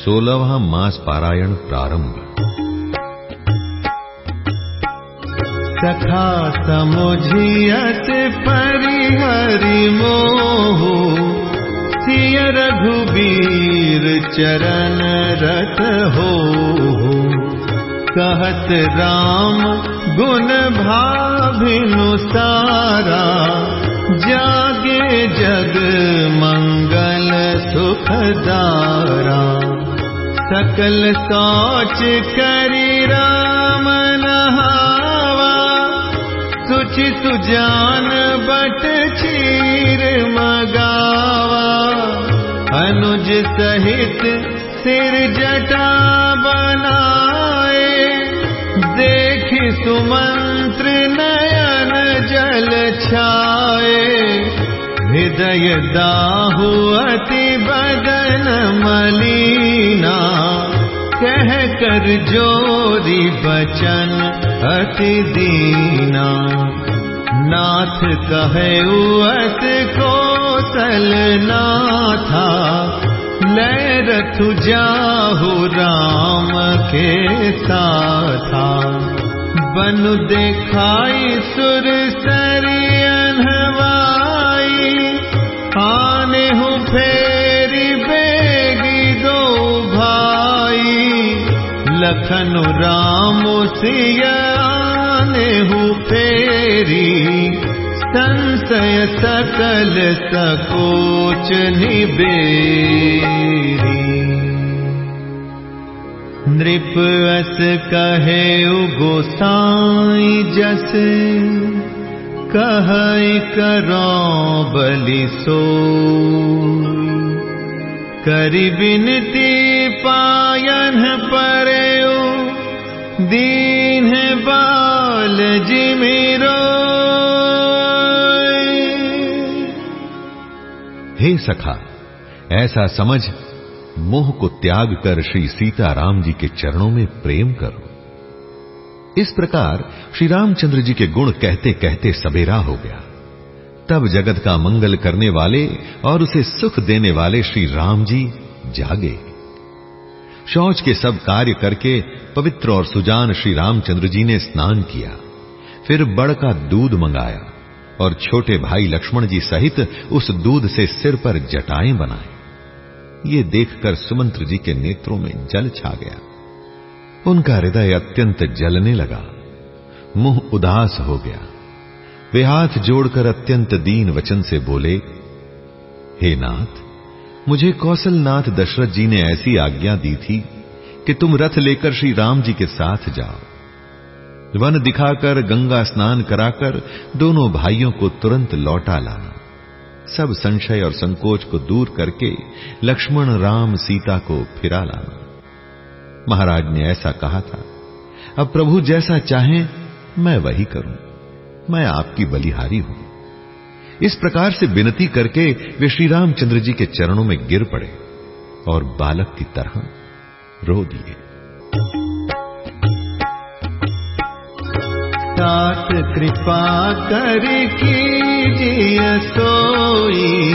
सोलहवा मास पारायण प्रारंभ। सखा समुझियत परिहरि मोह सिय रघुबीर चरण रत हो कहत राम गुण भाभिनु सारा जागे जग मंगल सुखदारा सकल सोच करी राम नहावा। सुचि सुजान बट चीर मगावा। अनुज सहित सिर जटा बनाए। देख सुमंत्र नयन जल छाए। हृदय दाहु अति बदन मलीना कह कर जोरी बचन अति दीना। नाथ कहे उत को कोसल नाथा, लय रथु जाहु राम के साथा। बनु देखाई सुर सरियन आने हूँ लखन हूँ फेरी। संशय सकल सकोच निबेरी। नृप अस कहे गोसाई जस कह करो बलि सो करी बिनती पायन पर दीन बाल जिमिरो हे सखा, ऐसा समझ, मोह को त्याग कर श्री सीताराम जी के चरणों में प्रेम करो। इस प्रकार श्री रामचंद्र जी के गुण कहते कहते सबेरा हो गया। तब जगत का मंगल करने वाले और उसे सुख देने वाले श्री राम जी जागे। शौच के सब कार्य करके पवित्र और सुजान श्री रामचंद्र जी ने स्नान किया। फिर बड़ का दूध मंगाया और छोटे भाई लक्ष्मण जी सहित उस दूध से सिर पर जटाएँ बनाए ये देखकर सुमंत्र जी के नेत्रों में जल छा गया। उनका हृदय अत्यंत जलने लगा। मुँह उदास हो गया। वे हाथ जोड़कर अत्यंत दीन वचन से बोले, हे नाथ, मुझे कौशलनाथ दशरथ जी ने ऐसी आज्ञा दी थी कि तुम रथ लेकर श्री राम जी के साथ जाओ। वन दिखाकर, गंगा स्नान कराकर दोनों भाइयों को तुरंत लौटा लाना। सब संशय और संकोच को दूर करके लक्ष्मण राम सीता को फिरा लाना। महाराज ने ऐसा कहा था, अब प्रभु जैसा चाहें, मैं वही करूँ। मैं आपकी बलिहारी हूँ। इस प्रकार से विनती करके वे श्री रामचंद्र जी के चरणों में गिर पड़े और बालक की तरह रो दिए। कृपा कर सोई,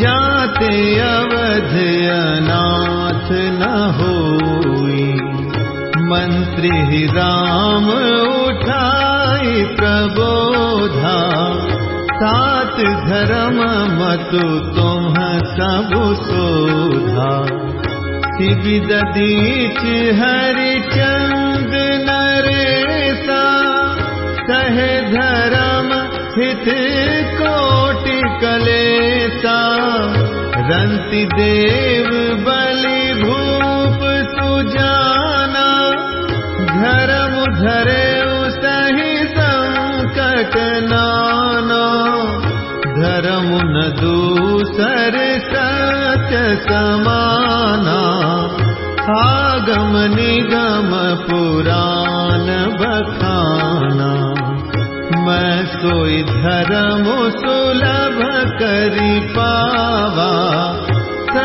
जाते अवध अनाथ न होई। मंत्री राम उठाई प्रबोधा। सात धर्म मतु तुम सब सोधा। शिविदीच हरिचंद नरेसा। कहे धर्म हित कोटि देव बलि धर्म नाना। धर्म न दूसर सत्य समाना। आगम निगम पुराण बखाना। मैं सोई धर्म सुलभ करी पावा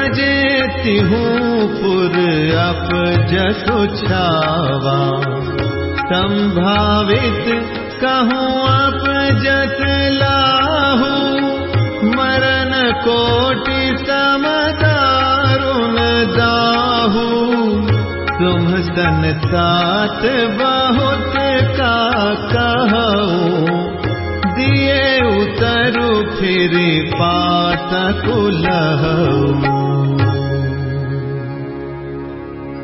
सजे हूँ पुर अप जसु छावा संभावित कहूँ अप जस लाहू। मरण कोटि समदारुण दा तुम सन सात बहुत का कहो उतरु फिर पात कुलहू।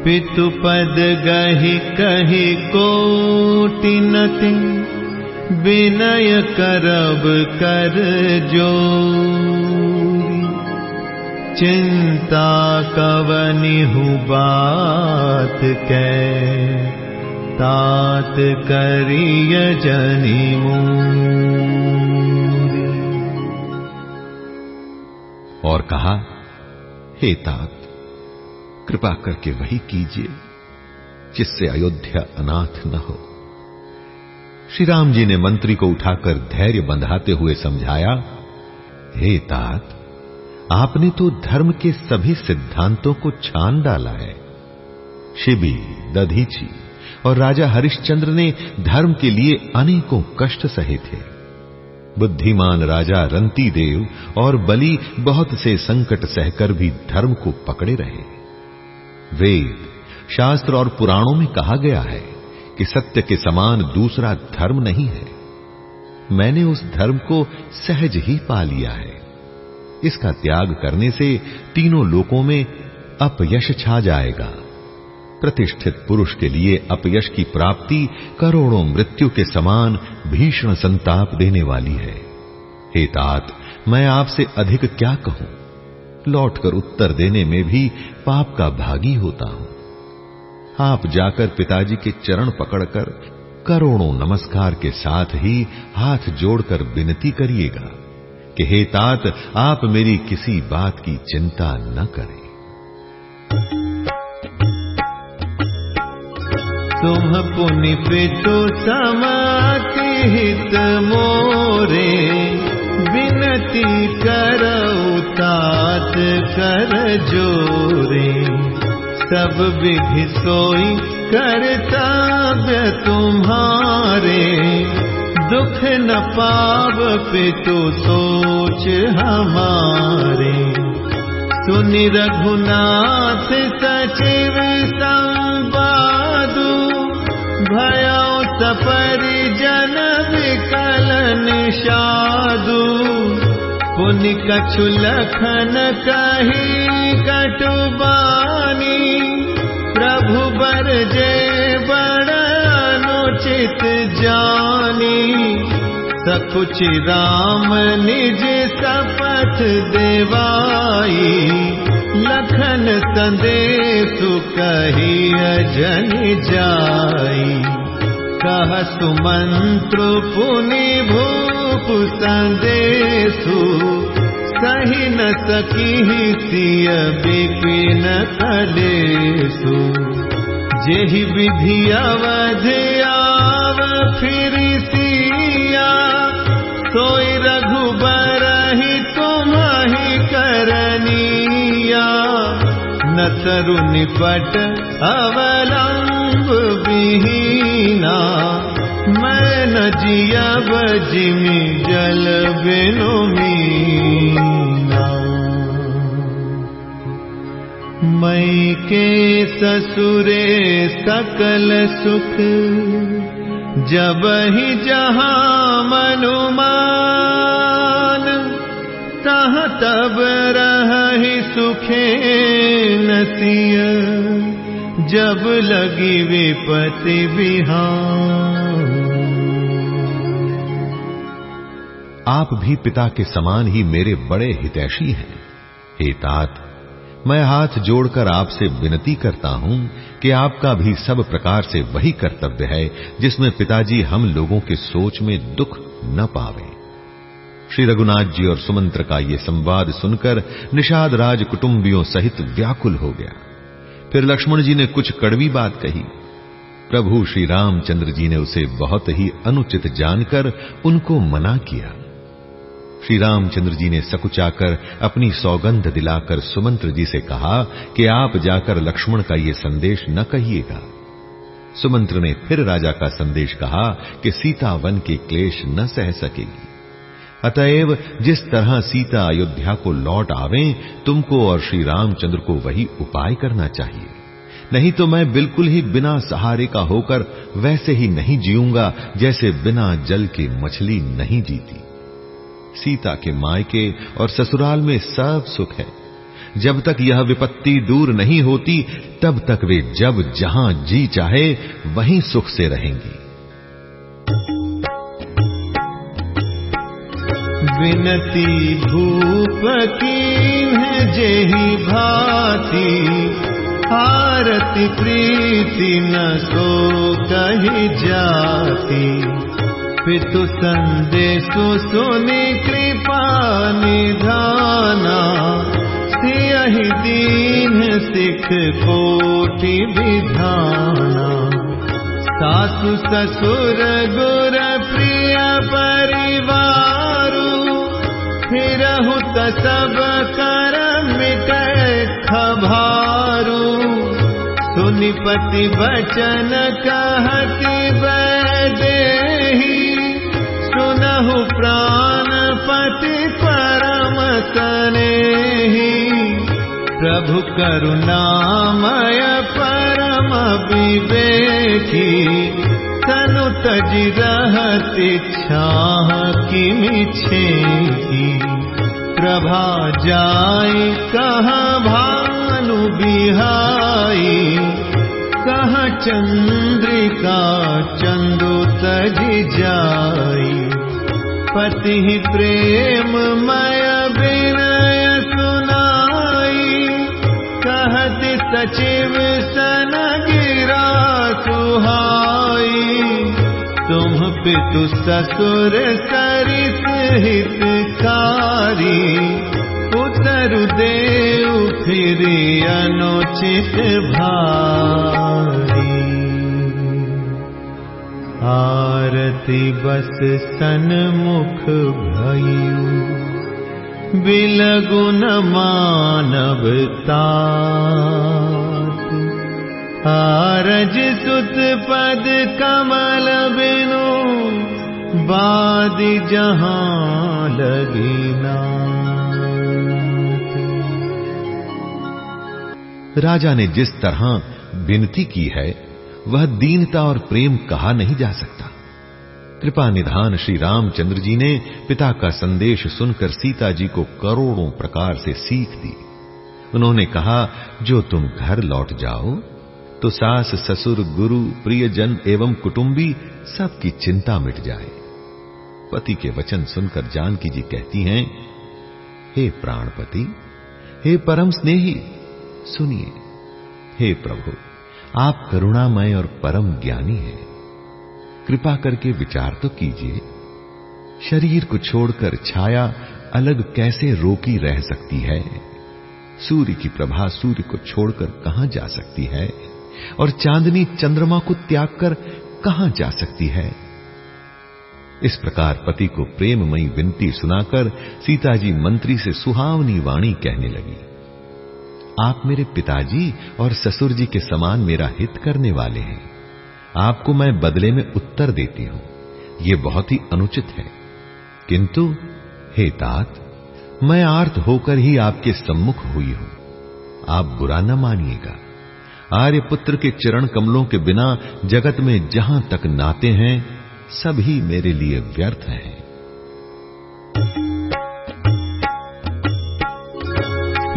पितु पद गही कही कोटिनति विनय करब कर जो चिंता कवनिहु बात कै तात करिय जनि और कहा, हे तात कृपा करके वही कीजिए, जिससे अयोध्या अनाथ न हो। श्री राम जी ने मंत्री को उठाकर धैर्य बंधाते हुए समझाया, हे तात आपने तो धर्म के सभी सिद्धांतों को छान डाला है। शिबी, दधीची और राजा हरिश्चंद्र ने धर्म के लिए अनेकों कष्ट सहे थे। बुद्धिमान राजा रंती देव और बलि बहुत से संकट सहकर भी धर्म को पकड़े रहे। वेद, शास्त्र और पुराणों में कहा गया है कि सत्य के समान दूसरा धर्म नहीं है। मैंने उस धर्म को सहज ही पा लिया है। इसका त्याग करने से तीनों लोकों में अपयश छा जाएगा। प्रतिष्ठित पुरुष के लिए अपयश की प्राप्ति करोड़ों मृत्यु के समान भीषण संताप देने वाली है। हे तात, मैं आपसे अधिक क्या कहूँ? लौटकर उत्तर देने में भी पाप का भागी होता हूँ। आप जाकर पिताजी के चरण पकड़कर करोड़ों नमस्कार के साथ ही हाथ जोड़कर विनती करिएगा कि हे तात, आप मेरी किसी बात की चिंता न करें। तुम पुनि पितु समाति हित मोरे, विनती कर तात कर जोरे। सब विधि सोई कर्तव्य तुम्हारे, दुख न पाव पितु सोच हमारे। सुनि रघुनाथ सचिव संवादु भयो सपरिजन विकल निषादु पुनि कछु लखन कही कटुबानी प्रभु बर जे बड़ अनुचित जानी सकुच राम निज सपथ देवाई लखन संदेश कही अजन जाई। कह सुमंत्र पुनि भूप संदेशु सही न सकी सिय बिपिन कलेसु जेहि विधि अवध आव फिर सिया सोई रघुबर ही तुम ही करनिया। न तरु निपट अवलंब विहीना। मैं न जियब जिमि जल बिनु मीना। मई के ससुरे सकल सुख जब ही जहां मनुमान तह तब रह सुखे नसिय, जब लगी विपति बिहार आप भी पिता के समान ही मेरे बड़े हितैषी हैं। हे तात, मैं हाथ जोड़कर आपसे विनती करता हूँ कि आपका भी सब प्रकार से वही कर्तव्य है, जिसमें पिताजी हम लोगों के सोच में दुख न पावे। श्री रघुनाथ जी और सुमंत्र का ये संवाद सुनकर निषाद राज कुटुंबियों सहित व्याकुल हो गया। फिर लक्ष्मण जी ने कुछ कड़वी बात कही। प्रभु श्री रामचंद्र जी ने उसे बहुत ही अनुचित जानकर उनको मना किया। श्री रामचंद्र जी ने सकुचाकर अपनी सौगंध दिलाकर सुमंत्र जी से कहा कि आप जाकर लक्ष्मण का ये संदेश न कहिएगा। सुमंत्र ने फिर राजा का संदेश कहा कि सीता वन के क्लेश न सह सकेगी। अतएव जिस तरह सीता अयोध्या को लौट आवे, तुमको और श्री रामचंद्र को वही उपाय करना चाहिए। नहीं तो मैं बिल्कुल ही बिना सहारे का होकर वैसे ही नहीं जीऊँगा जैसे बिना जल के मछली नहीं जीती। सीता के मायके और ससुराल में सब सुख है। जब तक यह विपत्ति दूर नहीं होती, तब तक वे जब जहाँ जी चाहे, वहीं सुख से रहेंगी। विनती भूप की है जेही भाती, आरती प्रीति न सो कही जाती। पितु संदेशु सुनि कृपा निधाना। सियहि दीन सिख कोटि विधाना। सासु ससुर गुर प्रिय परिवारु फिरहु त सब कर खभारू सुनिपति बचन कहति वैदेही सुनहु प्राणपति परम तनेही। प्रभु करुणामय परम विवेकी तनु तजि रहत इच्छा किमि प्रभा जाय कहाँ भानु बिहाई कहाँ चंद्रिका चंदो जाई। पति प्रेम मय विनय सुनाई। कहत सचिव सन गिरा सुहाई। तुम पितु ससुर सरित हितकारी। उतर देव फिर अनुचित भारी आरती बस सन्मुख भयू। बिलगुन मानवता आरज सुत पद कमल बिनु। बादि जहाँ लगीना राजा ने जिस तरह विनती की है वह दीनता और प्रेम कहा नहीं जा सकता। कृपा निधान श्री रामचंद्र जी ने पिता का संदेश सुनकर सीता जी को करोड़ों प्रकार से सीख दी। उन्होंने कहा, जो तुम घर लौट जाओ तो सास, ससुर, गुरु, प्रियजन एवं कुटुंबी सबकी चिंता मिट जाए। पति के वचन सुनकर जानकी जी कहती हैं, हे प्राणपति, हे परम स्नेही, सुनिए, हे प्रभु आप करुणामय और परम ज्ञानी हैं। कृपा करके विचार तो कीजिए। शरीर को छोड़कर छाया अलग कैसे रोकी रह सकती है? सूर्य की प्रभा सूर्य को छोड़कर कहाँ जा सकती है? और चांदनी चंद्रमा को त्याग कर कहाँ जा सकती है? इस प्रकार पति को प्रेममयी विनती सुनाकर सीता जी मंत्री से सुहावनी वाणी कहने लगी। आप मेरे पिताजी और ससुर जी के समान मेरा हित करने वाले हैं। आपको मैं बदले में उत्तर देती हूँ। ये बहुत ही अनुचित है। किंतु, हे तात, मैं आर्थ होकर ही आपके सम्मुख हुई हूँ। आप बुरा न मानिएगा। आर्यपुत्र के चरण कमलों के बिना जगत में जहाँ तक नाते हैं, सभी मेरे लिए व्यर्थ हैं।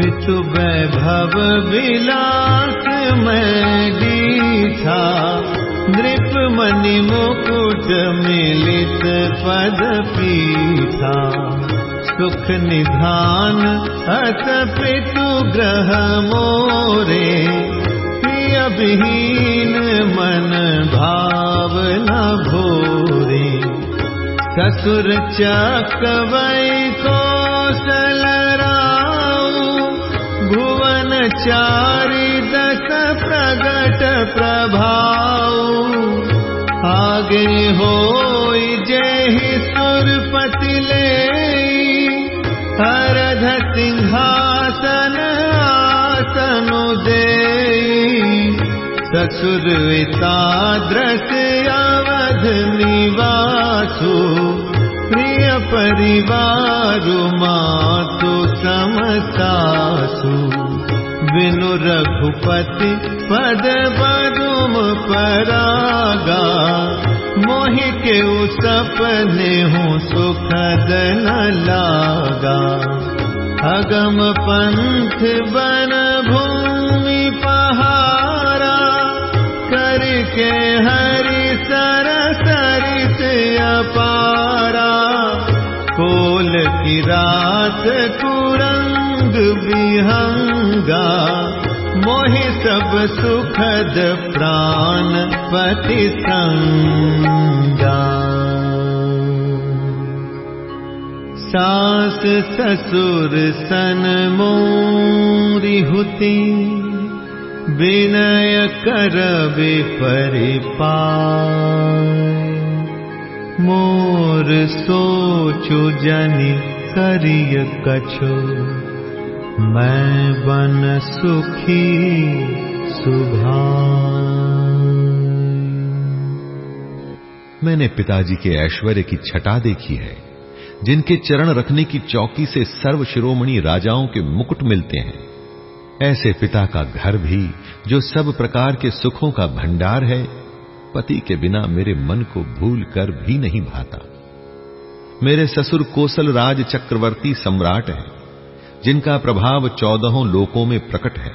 वैभव विलास में दीथा नृप मणि मुकुट मिलित पद पीठा। सुख निधान अत पितु ग्रह मोरे विहीन मन भाव भोरे। ससुर चकवई कौशल चारि दस प्रगट प्रभाव। आगे हो सिंहासन आसनु दे ससुरताद्रस अवध निवासु प्रिय परिवारु मातु समसासु बिनु रघुपति पद बरुम परागा। मोहि के सपने हूँ सुखद न लागा। अगम पंथ बन भूमि पहारा करके हरि सर सरित अपारा। कोल की रात कुरंग विहंगा मोहि सब सुखद प्राण पति सास ससुर सन मोरी हुती विनय करबे परिपाय। मोर सोचु जनि करिय कछु मैं बन सुखी सुभा मैंने पिताजी के ऐश्वर्य की छटा देखी है, जिनके चरण रखने की चौकी से सर्व शिरोमणि राजाओं के मुकुट मिलते हैं। ऐसे पिता का घर भी, जो सब प्रकार के सुखों का भंडार है, पति के बिना मेरे मन को भूल कर भी नहीं भाता। मेरे ससुर कोसल राज चक्रवर्ती सम्राट है। जिनका प्रभाव चौदहों लोकों में प्रकट है।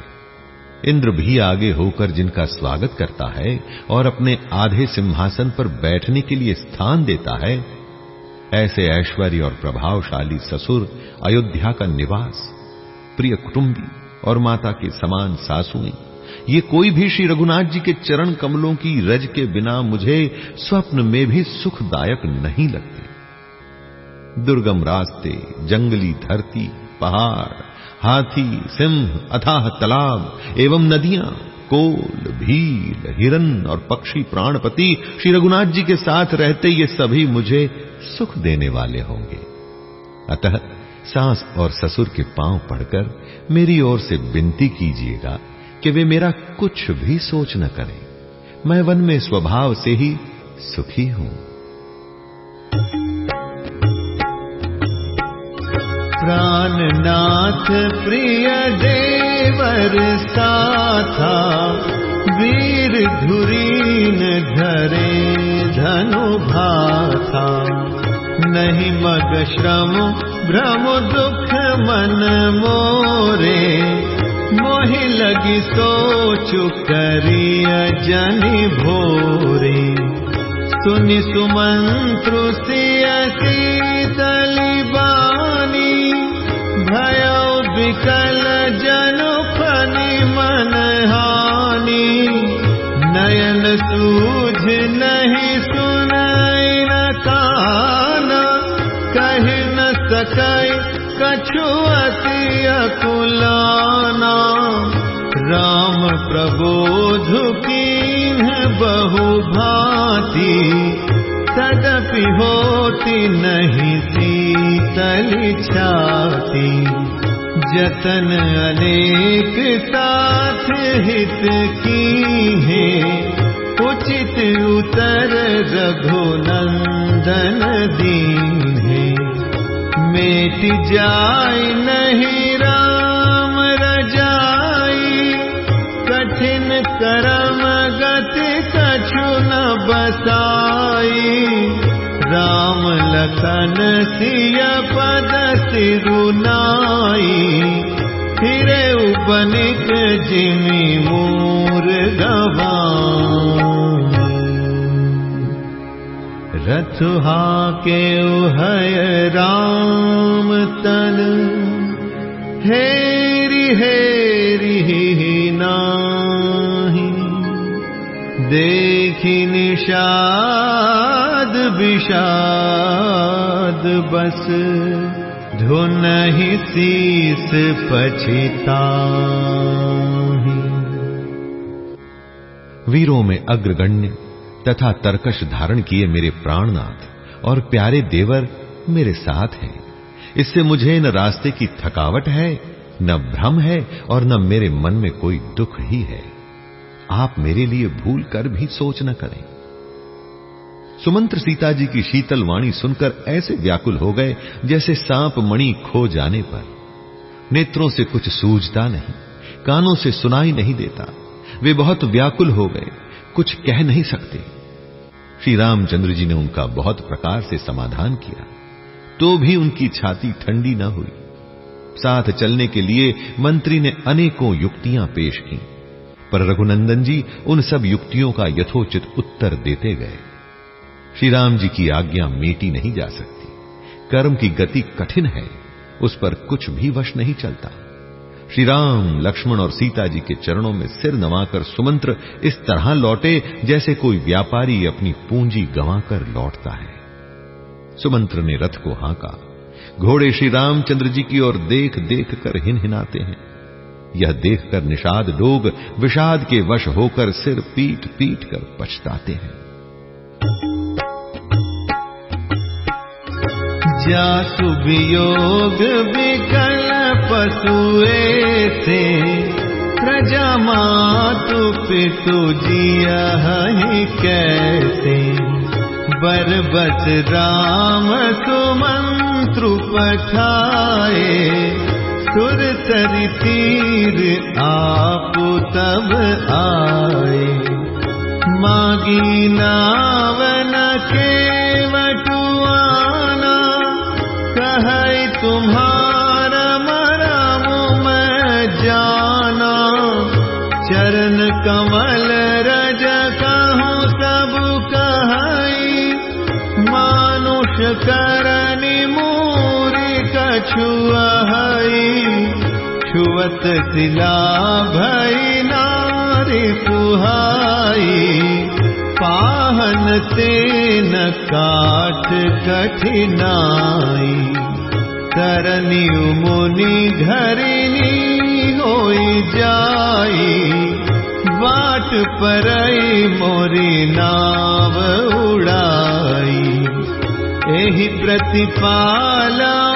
इंद्र भी आगे होकर जिनका स्वागत करता है और अपने आधे सिंहासन पर बैठने के लिए स्थान देता है, ऐसे ऐश्वर्य और प्रभावशाली ससुर अयोध्या का निवास, प्रिय कुटुंबी और माता के समान सासुएँ, ये कोई भी श्री रघुनाथ जी के चरण कमलों की रज के बिना मुझे स्वप्न में भी सुखदायक नहीं लगते। दुर्गम रास्ते, जंगली धरती पहाड़, हाथी, सिंह, अथाह तालाब एवं नदियाँ, कोल, भील, हिरन और पक्षी प्राणपति श्री रघुनाथ जी के साथ रहते ये सभी मुझे सुख देने वाले होंगे। अतः सास और ससुर के पाँव पड़कर मेरी ओर से विनती कीजिएगा कि वे मेरा कुछ भी सोच न करें। मैं वन में स्वभाव से ही सुखी हूँ। प्राणनाथ प्रिय देवर साथा वीर धनु भाथा। नहीं मग श्रम भ्रम दुख मन मोरे मोहि लगी सोचु करिय जनि भोरे। सुनि सिय भयो विकल जनु फनि मन हानि। नयन सुनाई न कछु अति अकुलाना। राम प्रबोध कीन बहु भांति। तदपि होती नहीं छाती जतन अनेक साथ हित की है उचित उतर रघुनंदन दीन है मेट जाय नहीं राम रजाई। कठिन करम गति कछु न बसाई। राम लखन सिय पद सिरुनाई, फिरे उपनिक जिमि मूर गवा रथुहा के उहय राम तन, हेरी हेरी नाही। देखी निषाद विषाद बस। धुन ही शीस पछिता वीरों में अग्रगण्य तथा तरकश धारण किए मेरे प्राणनाथ और प्यारे देवर मेरे साथ हैं। इससे मुझे न रास्ते की थकावट है, न भ्रम है और न मेरे मन में कोई दुख ही है। आप मेरे लिए भूल कर भी सोच न करें। सुमंत्र सीता जी की शीतल वाणी सुनकर ऐसे व्याकुल हो गए जैसे सांप मणि खो जाने पर। नेत्रों से कुछ सूझता नहीं, कानों से सुनाई नहीं देता। वे बहुत व्याकुल हो गए, कुछ कह नहीं सकते। श्री रामचंद्र जी ने उनका बहुत प्रकार से समाधान किया तो भी उनकी छाती ठंडी न हुई। साथ चलने के लिए मंत्री ने अनेकों युक्तियाँ पेश की, पर रघुनंदन जी उन सब युक्तियों का यथोचित उत्तर देते गए। श्री राम जी की आज्ञा मेटी नहीं जा सकती। कर्म की गति कठिन है, उस पर कुछ भी वश नहीं चलता। श्री राम लक्ष्मण और सीता जी के चरणों में सिर नवाकर सुमंत्र इस तरह लौटे जैसे कोई व्यापारी अपनी पूंजी गंवाकर लौटता है। सुमंत्र ने रथ को हांका। घोड़े श्री रामचंद्र जी की ओर देख देख कर हिन हिनाते हैं। यह देखकर निषाद लोग विषाद के वश होकर सिर पीट पीट कर पछताते हैं। जासु वियोग विकल पशुए से। प्रजा मातु पितु जिया कैसे? बरबस राम सुमंत्रु पठाए। सुर सरि तीर आप तब आए। मागी नावन के छुअत सिला भई नारी सुहाई पाहन ते न काट कठिनाई। करनी घरिनी होई जाई बाट परई मोरी नाव उड़ाई। एहि प्रतिपाला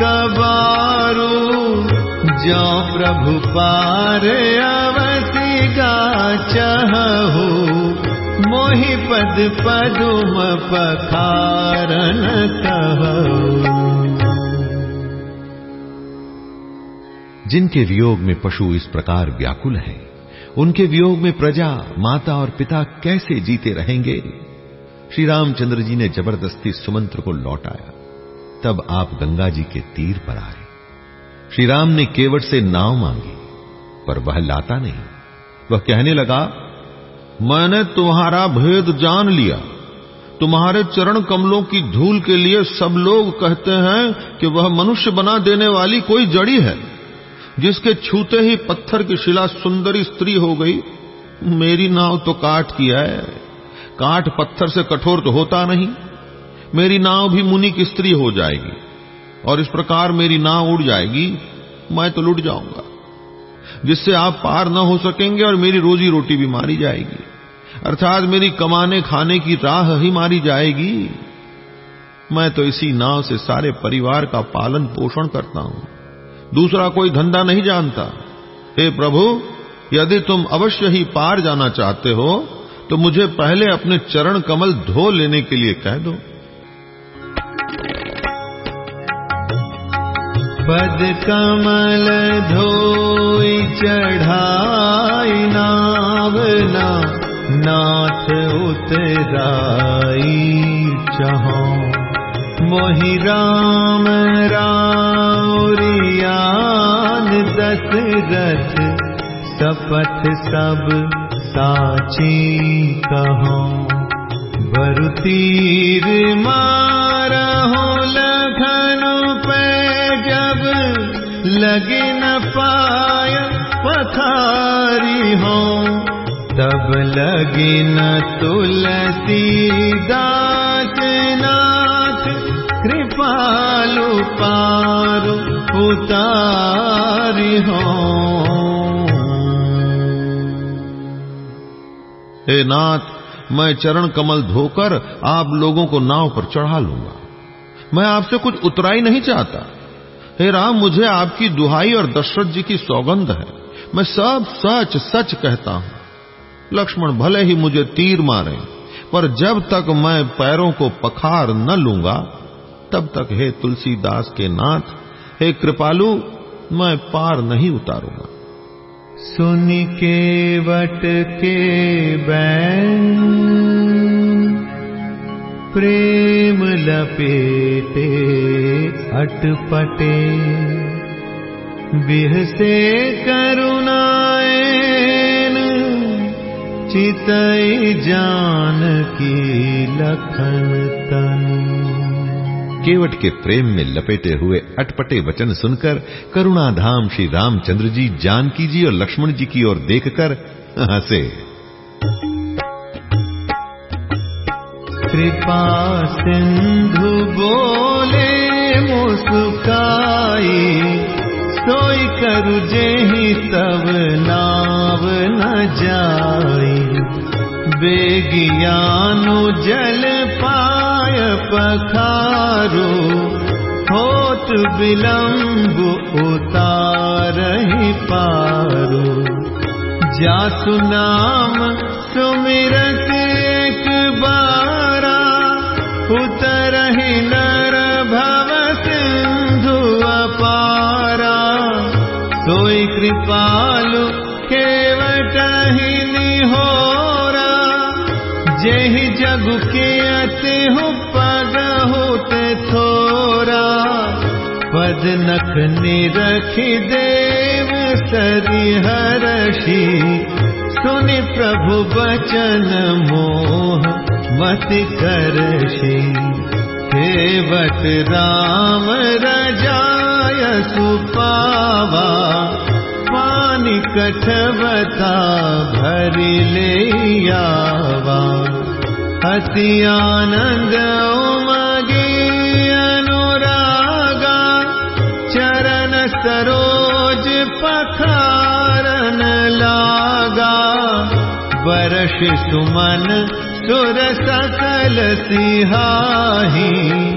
कबारू, जो प्रभु पार अवति गा चहु, मोहि पद पदुम पखारन जिनके वियोग में पशु इस प्रकार व्याकुल हैं, उनके वियोग में प्रजा, माता और पिता कैसे जीते रहेंगे? श्री रामचंद्र जी ने ज़बरदस्ती सुमंत्र को लौटाया। तब आप गंगा जी के तीर पर आए। श्री राम ने केवट से नाव मांगी, पर वह लाता नहीं। वह कहने लगा, मैंने तुम्हारा भेद जान लिया। तुम्हारे चरण कमलों की धूल के लिए सब लोग कहते हैं कि वह मनुष्य बना देने वाली कोई जड़ी है। जिसके छूते ही पत्थर की शिला सुंदरी स्त्री हो गई, मेरी नाव तो काट किया है। काट पत्थर से कठोर तो होता नहीं। मेरी नाव भी मुनि की स्त्री हो जाएगी, और इस प्रकार मेरी नाव उड़ जाएगी, मैं तो लुट जाऊँगा। जिससे आप पार न हो सकेंगे और मेरी रोजी रोटी भी मारी जाएगी, अर्थात मेरी कमाने खाने की राह ही मारी जाएगी। मैं तो इसी नाव से सारे परिवार का पालन पोषण करता हूँ। दूसरा कोई धंधा नहीं जानता। हे प्रभु, यदि तुम अवश्य ही पार जाना चाहते हो तो मुझे पहले अपने चरण कमल धो लेने के लिए कह दो। पद कमल धोई चढ़ाई नावना नाथ उतराई चहो। मोहि राम राउरियान दशरथ सपथ सब साची कहो। लखन लगे न पाय पथारी हो। तब लगे न तुलसी दास नाथ कृपालु पारु उतारी हो। हे नाथ, मैं चरण कमल धोकर आप लोगों को नाव पर चढ़ा लूँगा। मैं आपसे कुछ उतराई नहीं चाहता। हे राम, मुझे आपकी दुहाई और दशरथ जी की सौगंध है। मैं सब सच सच कहता हूँ। लक्ष्मण भले ही मुझे तीर मारे, पर जब तक मैं पैरों को पखार न लूँगा, तब तक हे तुलसीदास के नाथ, हे कृपालु, मैं पार नहीं उतारूँगा। सुन के वट के बैन प्रेम लपेटे, अटपटे। बिहसे करुणाएन, चितई जान की लखन तन। केवट के प्रेम में लपेटे हुए अटपटे वचन सुनकर करुणाधाम श्री रामचंद्र जी जानकी जी और लक्ष्मण जी की ओर देखकर हंसे। कृपा मुस्काई सोई करु जेहि तब नाव न जाई। बेगियानु जल पाय पखारो होत विलंब उतारहि पारो। जासु नाम सुमिरत कृपालु केवटहि निहोरा। जेहि जग के अति हु पद होते थोरा। पद नख निरखि देव सरि हरषि। सुनि प्रभु बचन मोह मति करषि। केवट राम रजाय सुपावा कठवता भरि आवा। हसी आनंद उमगे अनुरागा। चरण सरोज पखारन लागा। वर्ष सुमन सुर सकल सिहाही।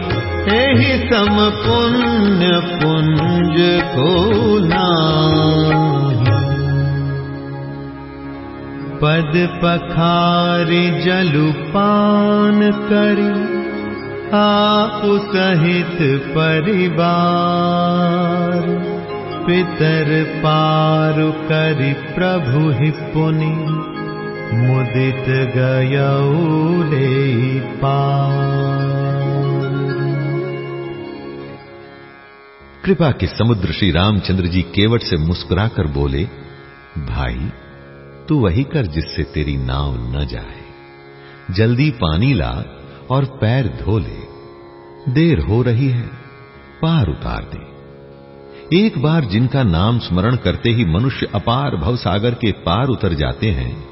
एहि सम पुण्य पुंज को नाही पद पखारि जलुपान करि, आप सहित परिवार। पितर पारु करि प्रभु हि पुनि, मुदित गयौले कृपा के समुद्र श्री रामचंद्र जी केवट से मुस्कुराकर बोले, भाई तू वही कर जिससे तेरी नाव न जाए। जल्दी पानी ला और पैर धो ले। देर हो रही है, पार उतार दे। एक बार जिनका नाम स्मरण करते ही मनुष्य अपार भवसागर के पार उतर जाते हैं,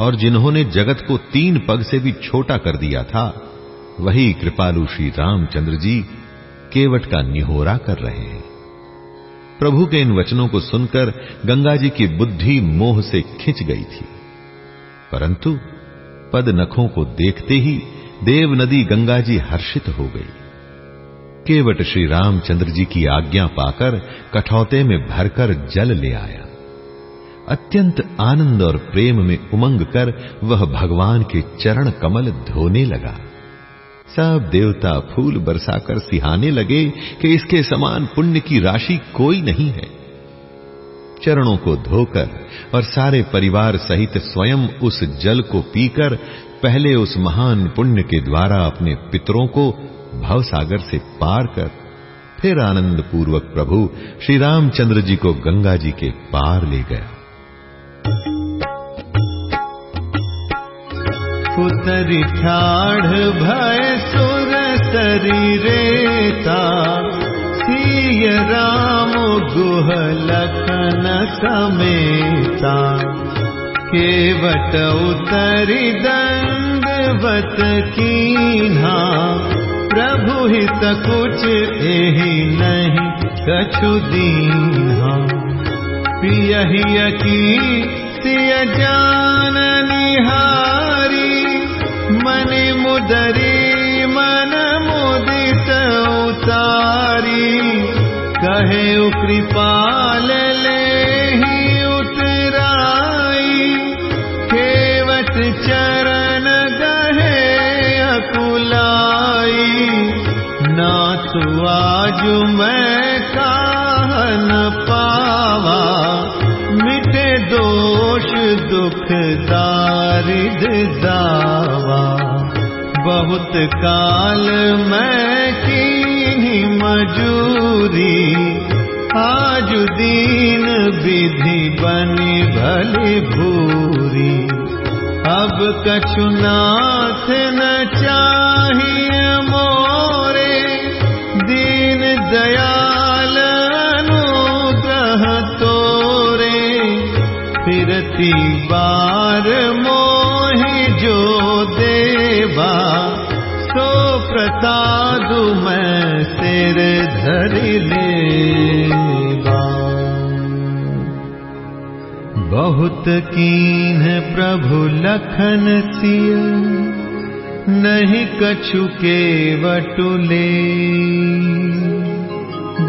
और जिन्होंने जगत को तीन पग से भी छोटा कर दिया था, वही कृपालु श्री रामचंद्र जी केवट का निहोरा कर रहे हैं। प्रभु के इन वचनों को सुनकर गंगा जी की बुद्धि मोह से खिंच गई थी। परंतु पद नखों को देखते ही देव नदी गंगा जी हर्षित हो गई। केवट श्री रामचंद्र जी की आज्ञा पाकर कठौते में भरकर जल ले आया। अत्यंत आनंद और प्रेम में उमंग कर वह भगवान के चरण कमल धोने लगा। सब देवता फूल बरसाकर सिहाने लगे कि इसके समान पुण्य की राशि कोई नहीं है। चरणों को धोकर और सारे परिवार सहित स्वयं उस जल को पीकर पहले उस महान पुण्य के द्वारा अपने पितरों को भवसागर से पार कर फिर आनंद पूर्वक प्रभु श्री रामचंद्र जी को गंगा जी के पार ले गया। उतरी ठाढ़ भय सुर शरीरेता सिय राम गुह लखन समेता। केवट उतरी दंडवत कीन्हा। प्रभु हित कुछ एहि नहीं कछु दीन्हा। पियहिय की सिय जान निहारी मन मुदरी मन मोद उसारी कहे उपालेहि उराय केट चरणे अकुला नाजु मन प मिठ दोष दुख दारिद दार बहुत काल मैं की मजूरी आज दीन विधि बनी भली भूरी। अब कछुनाथ न चाहिए मोरे दीन दयाल अनुग्रह तोरे। फिरती बार मोहि सिर धरि लेवा बहुत कीन प्रभु लखन सिय नहीं कछु के वटुले।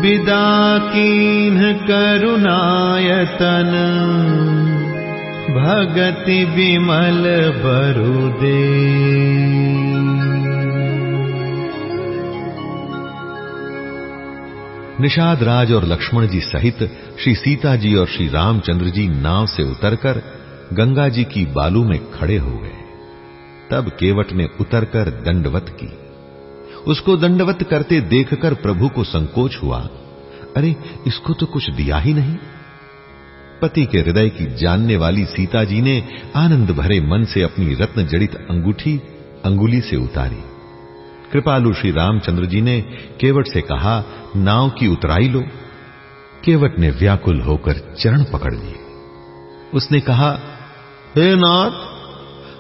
विदा कीन करुणायतन भगति विमल बरुदे निषाद राज और लक्ष्मण जी सहित श्री सीता जी और श्री रामचंद्र जी नाव से उतरकर गंगा जी की बालू में खड़े हो गए। तब केवट ने उतरकर दंडवत की। उसको दंडवत करते देखकर प्रभु को संकोच हुआ। अरे, इसको तो कुछ दिया ही नहीं। पति के हृदय की जानने वाली सीता जी ने आनंद भरे मन से अपनी रत्न जड़ित अंगूठी अंगुली से उतारी। कृपालु श्री रामचंद्र जी ने केवट से कहा, नाव की उतराई लो। केवट ने व्याकुल होकर चरण पकड़ लिए। उसने कहा, हे नाथ,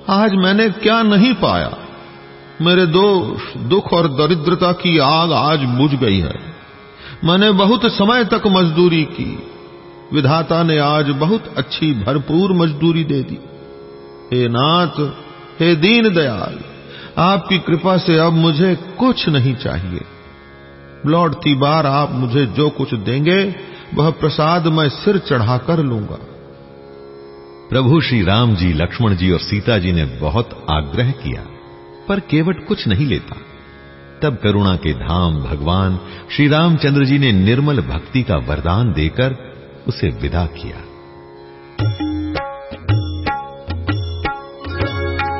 आज मैंने क्या नहीं पाया? मेरे दोष, दुख और दरिद्रता की आग आज बुझ गई है। मैंने बहुत समय तक मजदूरी की। विधाता ने आज बहुत अच्छी, भरपूर मजदूरी दे दी। हे नाथ, हे दीन दयाल आपकी कृपा से अब मुझे कुछ नहीं चाहिए। लौटती बार आप मुझे जो कुछ देंगे, वह प्रसाद मैं सिर चढ़ाकर लूँगा। प्रभु श्री राम जी, लक्ष्मण जी और सीता जी ने बहुत आग्रह किया, पर केवट कुछ नहीं लेता। तब करुणा के धाम भगवान श्री रामचंद्र जी ने निर्मल भक्ति का वरदान देकर उसे विदा किया।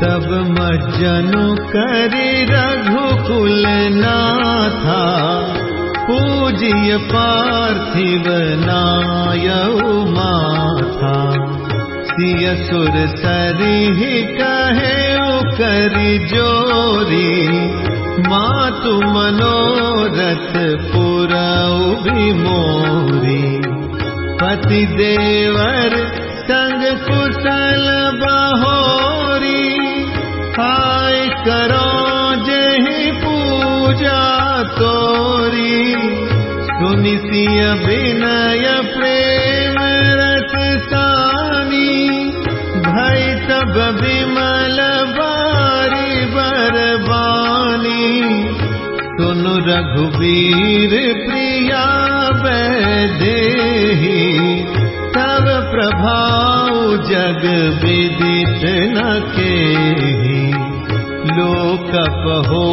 तब मज्जनु करी रघुकुल नाथा पूजिय पार्थिव नायऊ माथा। सिय सुर सरी कहे करी जोरी मातु मनोरथ पुरऊ भी मोरी। पति देवर संग कुशल हाय करो जही पूजा तोरी। सुनि सिय विनय प्रेम रस सानी। भई तब विमल बारी बरबानी। सुनु रघुवीर प्रिया वैदेही। तब प्रभाव जग विदित न के लोक हो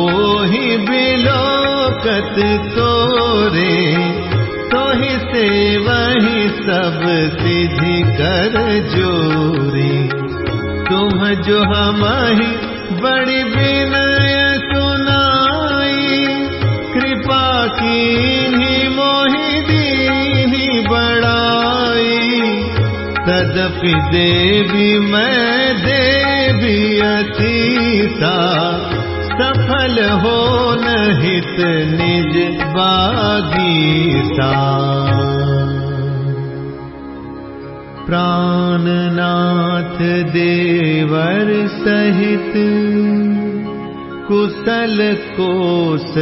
ही बिलोकत तोरे तो ही से वही सब सिद्धि कर जोरे। तुम जो हम ही बड़ी विनय सुनाई, कृपा की मोहि दी बड़ाई तदपि देवी मैं देवी सफल हो नहित निज बागीता। प्राणनाथ देवर सहित कुशल कोसलाई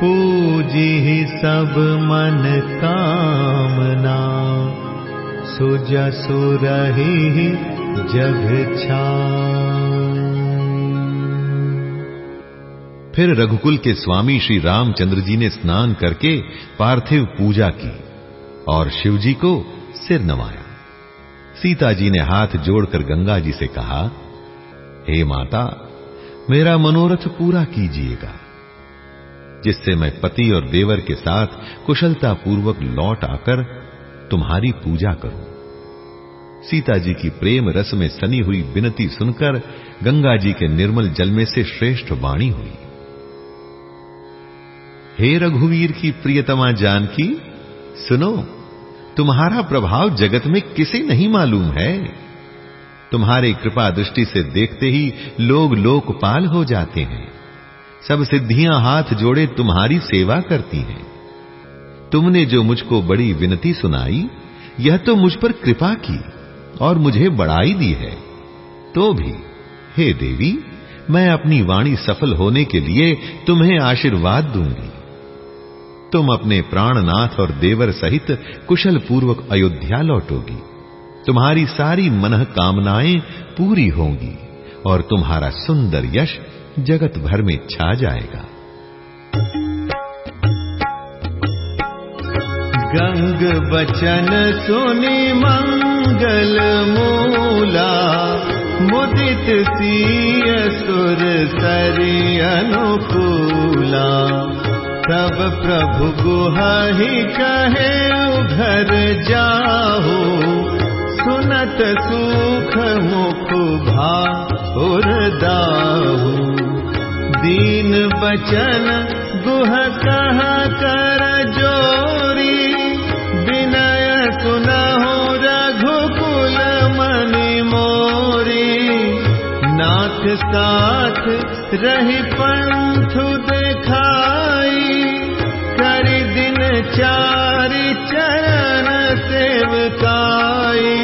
पूजी सब मन कामना सुजसुरहि जग फिर रघुकुल के स्वामी श्री रामचंद्र जी ने स्नान करके पार्थिव पूजा की और शिव जी को सिर नवाया। सीता जी ने हाथ जोड़कर गंगा जी से कहा, हे माता, मेरा मनोरथ पूरा कीजिएगा, जिससे मैं पति और देवर के साथ कुशलता पूर्वक लौट आकर तुम्हारी पूजा करूँ। सीता जी की प्रेम रस में सनी हुई विनती सुनकर गंगा जी के निर्मल जल में से श्रेष्ठ वाणी हुई। हे रघुवीर की प्रियतमा जानकी, सुनो, तुम्हारा प्रभाव जगत में किसे नहीं मालूम है? तुम्हारे कृपा दृष्टि से देखते ही लोग लोकपाल हो जाते हैं। सब सिद्धियाँ हाथ जोड़े तुम्हारी सेवा करती हैं। तुमने जो मुझको बड़ी विनती सुनाई, यह तो मुझ पर कृपा की और मुझे बढ़ाई दी है। तो भी, हे देवी, मैं अपनी वाणी सफल होने के लिए तुम्हें आशीर्वाद दूँगी। तुम अपने प्राणनाथ और देवर सहित कुशल पूर्वक अयोध्या लौटोगी। तुम्हारी सारी मन कामनाएँ पूरी होंगी और तुम्हारा सुंदर यश जगत भर में छा जाएगा। गंग बचन सुनी मंगल मूला मुदित सीय सुर सरी अनुकूला। तब प्रभु गुहि कहे घर जाहो सुनत सुख मुख भादाहू दीन बचन गुह कह कर नाथ साथ रही पंथ देखाई करी दिन चारि चरण सेवकाई।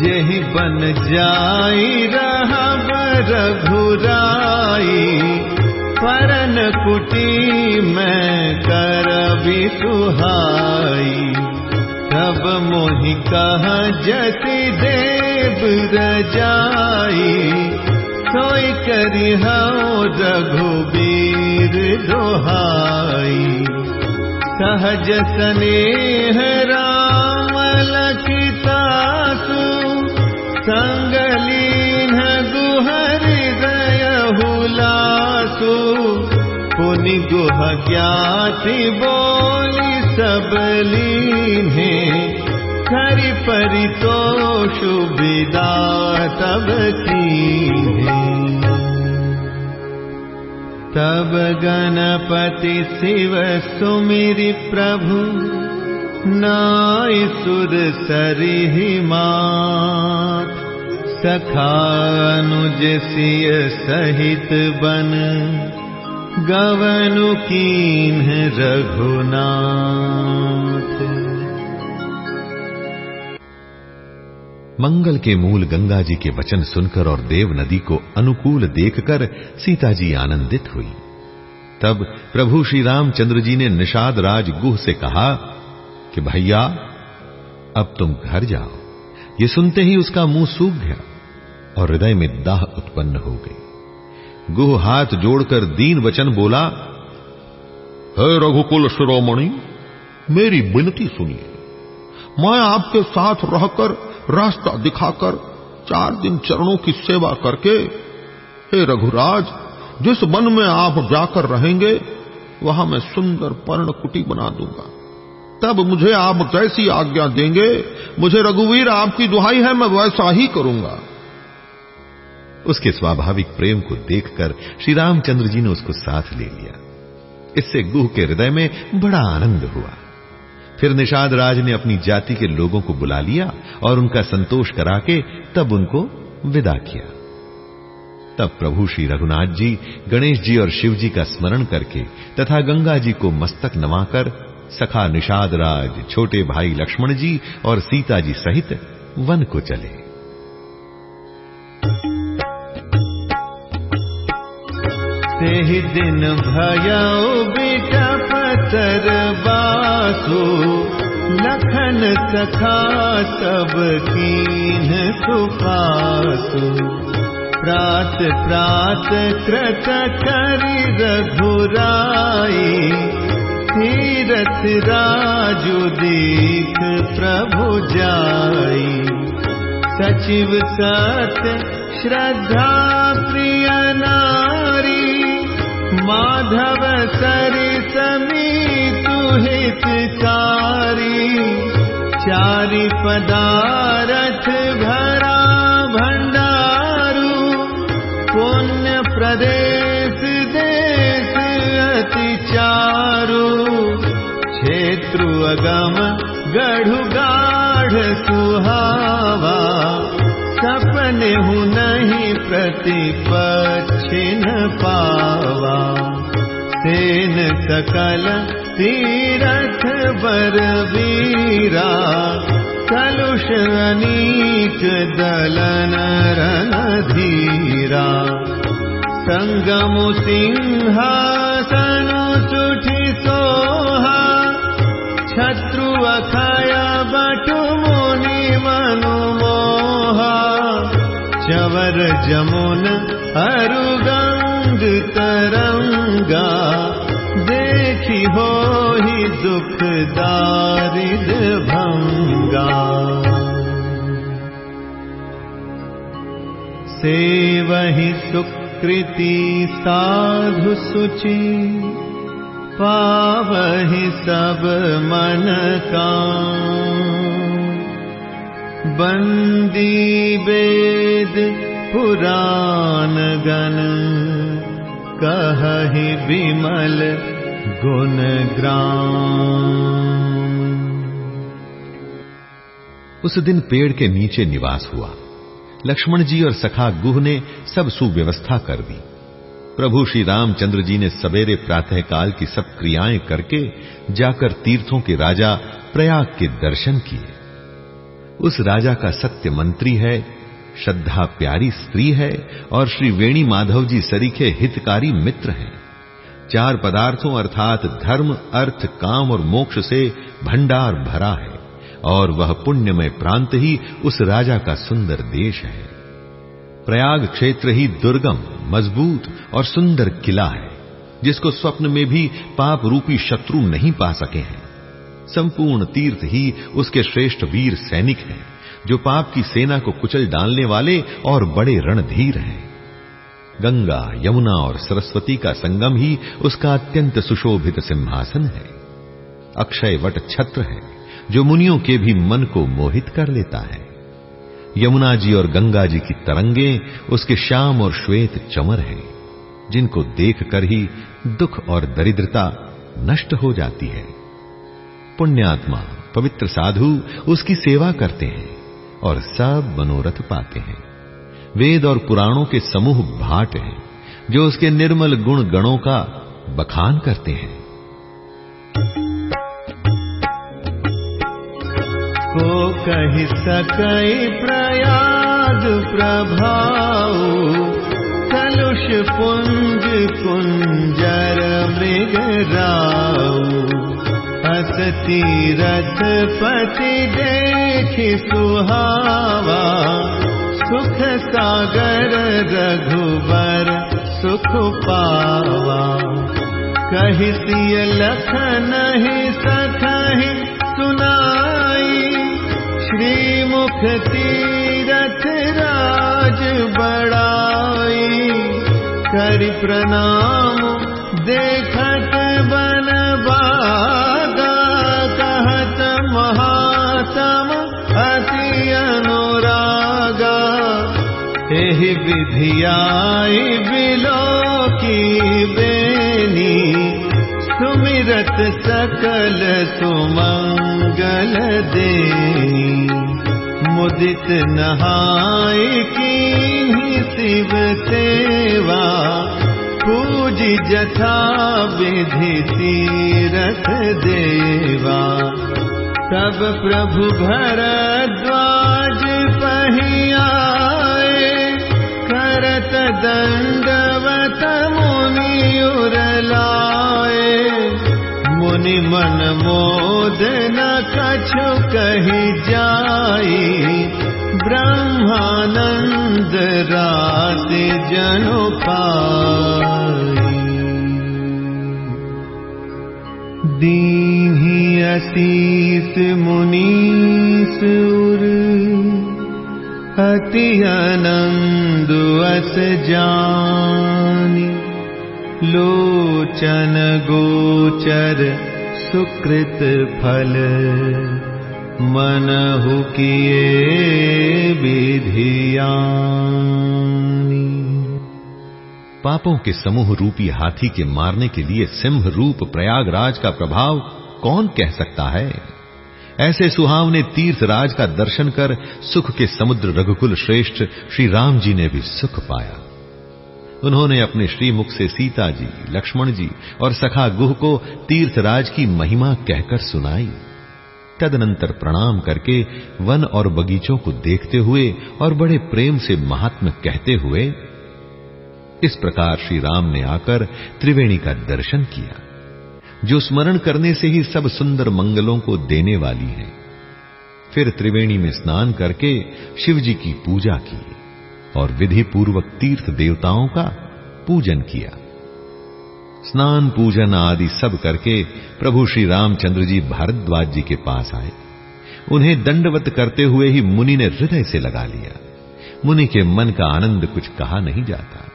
जेहि बन जाई रहब रघुराई परन कुटी मैं कह जति देव रजाई सोई करी हो रघुबीर दोहाई सहज स्नेह राम लखितासु संगलीन गुहरि दय हुलासु। पुनि गुह ज्ञाति बोली सबलीन खरि परितोषु विदा तब की तब गणपति शिव सुमिरि प्रभु नाय सुर सरिहि सखानुज सिय सहित बन गवनु कीन रघुनाथ मंगल के मूल गंगा जी के वचन सुनकर और देव नदी को अनुकूल देखकर सीता जी आनंदित हुई। तब प्रभु श्री रामचंद्र जी ने निषाद राज गुह से कहा कि भैया, अब तुम घर जाओ। ये सुनते ही उसका मुँह सूख गया और हृदय में दाह उत्पन्न हो गई। गुह हाथ जोड़कर दीन वचन बोला, हे रघुकुल शिरोमणि, मेरी विनती सुनिए। मैं आपके साथ रहकर रास्ता दिखाकर चार दिन चरणों की सेवा करके, हे रघुराज, जिस वन में आप जाकर रहेंगे, वहाँ मैं सुंदर पर्ण कुटी बना दूँगा। तब मुझे आप जैसी आज्ञा देंगे, मुझे रघुवीर आपकी दुहाई है, मैं वैसा ही करूँगा। उसके स्वाभाविक प्रेम को देखकर श्री रामचंद्र जी ने उसको साथ ले लिया। इससे गुह के हृदय में बड़ा आनंद हुआ। फिर निषाद राज ने अपनी जाति के लोगों को बुला लिया और उनका संतोष करा के तब उनको विदा किया। तब प्रभु श्री रघुनाथ जी, गणेश जी और शिव जी का स्मरण करके तथा गंगा जी को मस्तक नवाकर सखा निषाद राज, छोटे भाई लक्ष्मण जी और सीता जी सहित वन को चले। से दिन भयऊ बेटा लखन सखा सब कीन सुपासु प्रात प्रात कृत करी रघुराई तीरथ राजु दीख प्रभु जाई। सचिव सत श्रद्धा प्रिय नारी माधव सरि समीतु हितकारी चारि पदारथ भरा भण्डारु पुण्य प्रदेश देश अति चारु क्षेत्रु अगम गढ़ु गाढ़ सुहावा सपने हूँ नहीं प्रतिपक्षिन पावा। सेन सकल तीरथ बर वीरा कलुष अनीक दलन रन धीरा। संगम सिंहासन सुठी सोहा शत्रु अखय बटु मुनि मनु मोहा। चवर जमुन अरु गंग हो ही दुख दारिद भंगा। से वही सुकृति साधु सुचि पावहि सब मन का बंदी वेद पुराण गण कहहि विमल गुण ग्राम। उस दिन पेड़ के नीचे निवास हुआ। लक्ष्मण जी और सखा गुह ने सब सुव्यवस्था कर दी। प्रभु श्री रामचंद्र जी ने सवेरे प्रातः काल की सब क्रियाएँ करके जाकर तीर्थों के राजा प्रयाग के दर्शन किए। उस राजा का सत्य मंत्री है, श्रद्धा प्यारी स्त्री है और श्री वेणी माधव जी सरीखे हितकारी मित्र हैं। चार पदार्थों अर्थात धर्म, अर्थ, काम और मोक्ष से भंडार भरा है और वह पुण्यमय प्रांत ही उस राजा का सुंदर देश है। प्रयाग क्षेत्र ही दुर्गम, मज़बूत और सुंदर किला है, जिसको स्वप्न में भी पाप रूपी शत्रु नहीं पा सके हैं। संपूर्ण तीर्थ ही उसके श्रेष्ठ वीर सैनिक हैं, जो पाप की सेना को कुचल डालने वाले और बड़े रणधीर हैं। गंगा, यमुना और सरस्वती का संगम ही उसका अत्यंत सुशोभित सिंहासन है। अक्षय वट छत्र है, जो मुनियों के भी मन को मोहित कर लेता है। यमुना जी और गंगा जी की तरंगे उसके श्याम और श्वेत चमर हैं, जिनको देखकर ही दुख और दरिद्रता नष्ट हो जाती है। पुण्यात्मा, पवित्र साधु उसकी सेवा करते हैं और सब मनोरथ पाते हैं। वेद और पुराणों के समूह भाट हैं, जो उसके निर्मल गुण गणों का बखान करते हैं। को कही सकई प्रयाग प्रभाव कलुष पुंज कुंजर मृग राऊ। हसती रथ पति देख सुहावा सुख सागर रघुबर सुख पावा। कही सिय लखन ही सखही सुनाई। श्रीमुख तीरथ राज बड़ाई करि प्रणाम देखत एहि विधियाई बिलो की बेनी सुमिरत सकल सुमंगल देनी। मुदित नहाय की शिव सेवा पूजी जथा विधि तीरथ देवा। तब प्रभु भरद्वाज पहियाए दंडवत मुनि उरलाए मुनि मन मोद न कछु कही जाई। ब्रह्मानंद रात जनु दीहि असीस मुनीस उर अति बिंदु अस जानी, लोचन गोचर सुकृत फल। मनहु किए विधिया पापों के समूह रूपी हाथी के मारने के लिए सिंह रूप प्रयागराज का प्रभाव कौन कह सकता है? ऐसे सुहावने तीर्थराज का दर्शन कर सुख के समुद्र रघुकुल श्रेष्ठ श्री राम जी ने भी सुख पाया। उन्होंने अपने श्रीमुख से सीता जी, लक्ष्मण जी और सखा गुह को तीर्थराज की महिमा कहकर सुनाई। तदनंतर प्रणाम करके वन और बगीचों को देखते हुए और बड़े प्रेम से महात्म कहते हुए इस प्रकार श्री राम ने आकर त्रिवेणी का दर्शन किया। जो स्मरण करने से ही सब सुंदर मंगलों को देने वाली है। फिर त्रिवेणी में स्नान करके शिव जी की पूजा की और विधि पूर्वक तीर्थ देवताओं का पूजन किया। स्नान, पूजन आदि सब करके प्रभु श्री रामचंद्र जी भारद्वाज जी के पास आए। उन्हें दंडवत करते हुए ही मुनि ने हृदय से लगा लिया। मुनि के मन का आनंद कुछ कहा नहीं जाता।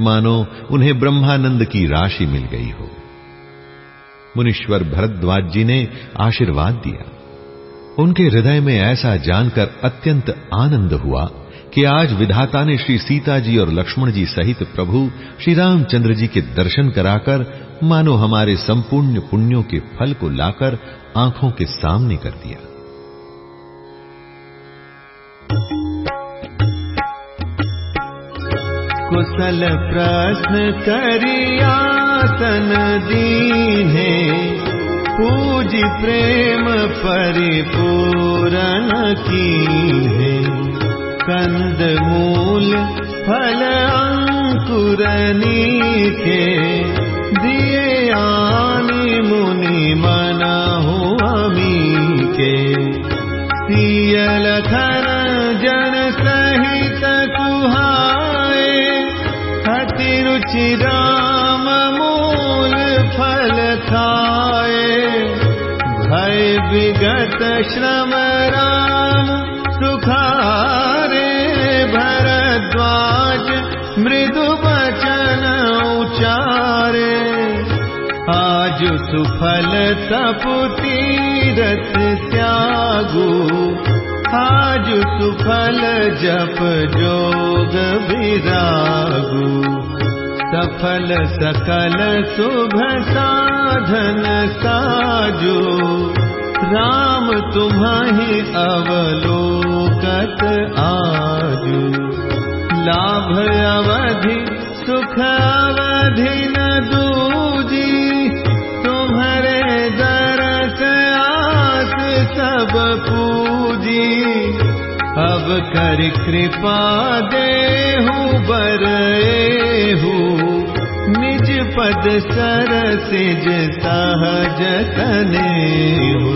मानो उन्हें ब्रह्मानंद की राशि मिल गई हो। मुनीश्वर भरद्वाज जी ने आशीर्वाद दिया। उनके हृदय में ऐसा जानकर अत्यंत आनंद हुआ कि आज विधाता ने श्री सीता जी और लक्ष्मण जी सहित प्रभु श्री रामचंद्र जी के दर्शन कराकर मानो हमारे संपूर्ण पुण्यों के फल को लाकर आँखों के सामने कर दिया। कुशल प्रश्न दीने पूजी प्रेम परिपूरण है। कंद मूल फल अंकुरनी के दिए आनी मुनि मना हुआ मी के सियल जन सहित कुहाए अति रुचि राम मूल भय विगत श्रम राम सुखारे भरद्वाज मृदु बचन उचारे। आज सुफल तपु तीरथ त्यागु। आज सुफल जप जोग विरागु सफल सकल शुभ साधन साजो। राम तुम्हि अवलोकत आजु। लाभ अवधि सुख अवधि न दूजी। तुम्हारे दरस आस सब पूजी कृपा देहु बरेहु निज पद सरसिज तनेहु।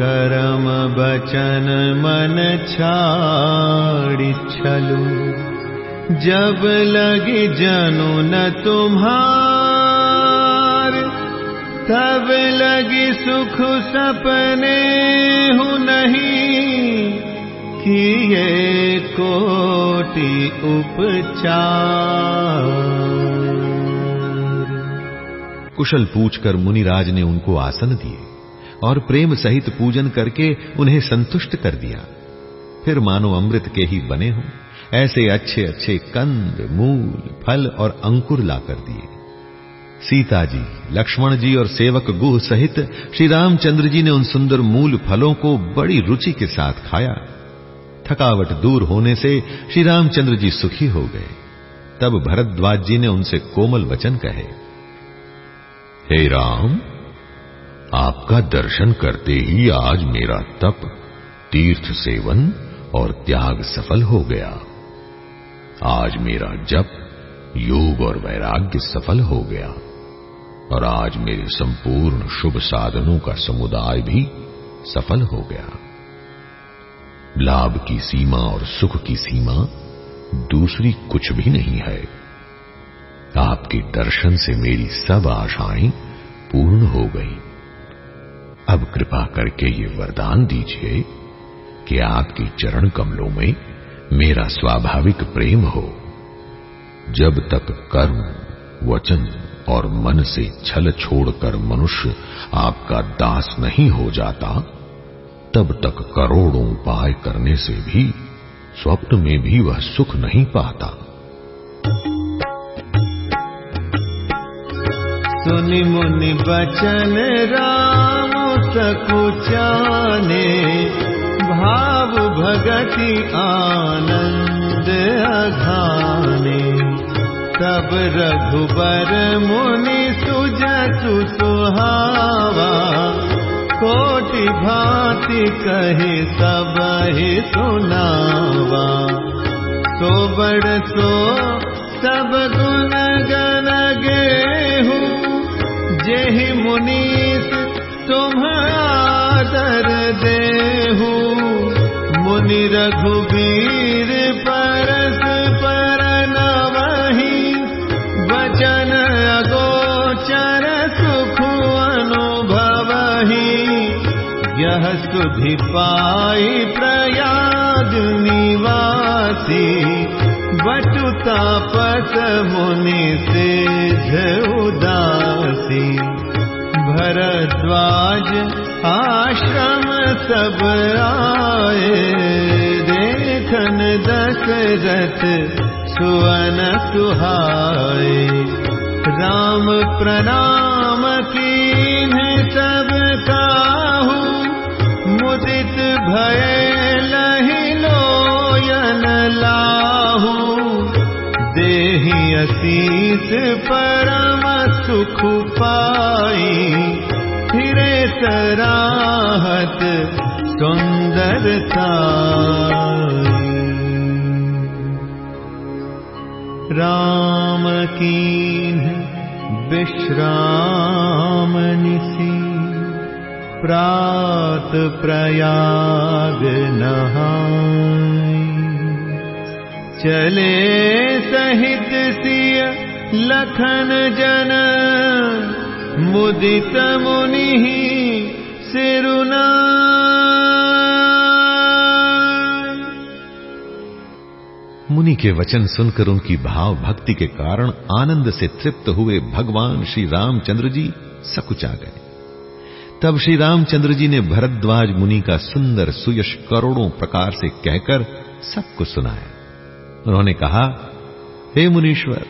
करम बचन मन छाड़ी छलू। जब लगी जनु न तुम्हार तब लगी सुख सपने हूँ नहीं किए कोटि उपचार। कुशल पूछकर मुनिराज ने उनको आसन दिए और प्रेम सहित पूजन करके उन्हें संतुष्ट कर दिया। फिर मानो अमृत के ही बने हों, ऐसे अच्छे अच्छे कंद, मूल, फल और अंकुर लाकर दिए। सीता जी, लक्ष्मण जी और सेवक गुह सहित श्री रामचंद्र जी ने उन सुंदर मूल फलों को बड़ी रुचि के साथ खाया। थकावट दूर होने से श्री रामचंद्र जी सुखी हो गए। तब भरद्वाज जी ने उनसे कोमल वचन कहे, हे राम, आपका दर्शन करते ही आज मेरा तप, तीर्थ सेवन और त्याग सफल हो गया। आज मेरा जप, योग और वैराग्य सफल हो गया। और आज मेरे संपूर्ण शुभ साधनों का समुदाय भी सफल हो गया। लाभ की सीमा और सुख की सीमा दूसरी कुछ भी नहीं है। आपके दर्शन से मेरी सब आशाएँ पूर्ण हो गई। अब कृपा करके ये वरदान दीजिए कि आपके चरण कमलों में मेरा स्वाभाविक प्रेम हो। जब तक कर्म, वचन और मन से छल छोड़कर मनुष्य आपका दास नहीं हो जाता, तब तक करोड़ों उपाय करने से भी स्वप्न में भी वह सुख नहीं पाता। सुनि मुनि बचन राम सकुचाने भाव भगति आनंद अघाने। तब रघुबर मुनि सुजसु सुहावा। कोटि भांति कहे सब ही सुनावा। तो बड़ सो सब गुण गन गेहूँ। जेहि मुनीस तुम आदर देहू। मुनि रघुबीर पर सुधि पाई प्रयाग निवासी बटु तापस मुनि से उदासी। भरद्वाज आश्रम सब आए देखन दशरथ सुवन सुहाए। राम प्रणाम कीन सब काहू मुदित भय लोयन लाहू। देहि असीस परम सुख पाई। फिरे सराहत कीन विश्राम निसी प्रात प्रयाग चले सहित सिय लखन जन, मुदित मुनि सिरुना मुनि के वचन सुनकर उनकी भाव भक्ति के कारण आनंद से तृप्त हुए भगवान श्री रामचंद्र जी सकुचा गए। तब श्री रामचंद्र जी ने भरद्वाज मुनि का सुंदर सुयश करोड़ों प्रकार से कहकर सबको सुनाया। उन्होंने कहा, हे मुनीश्वर,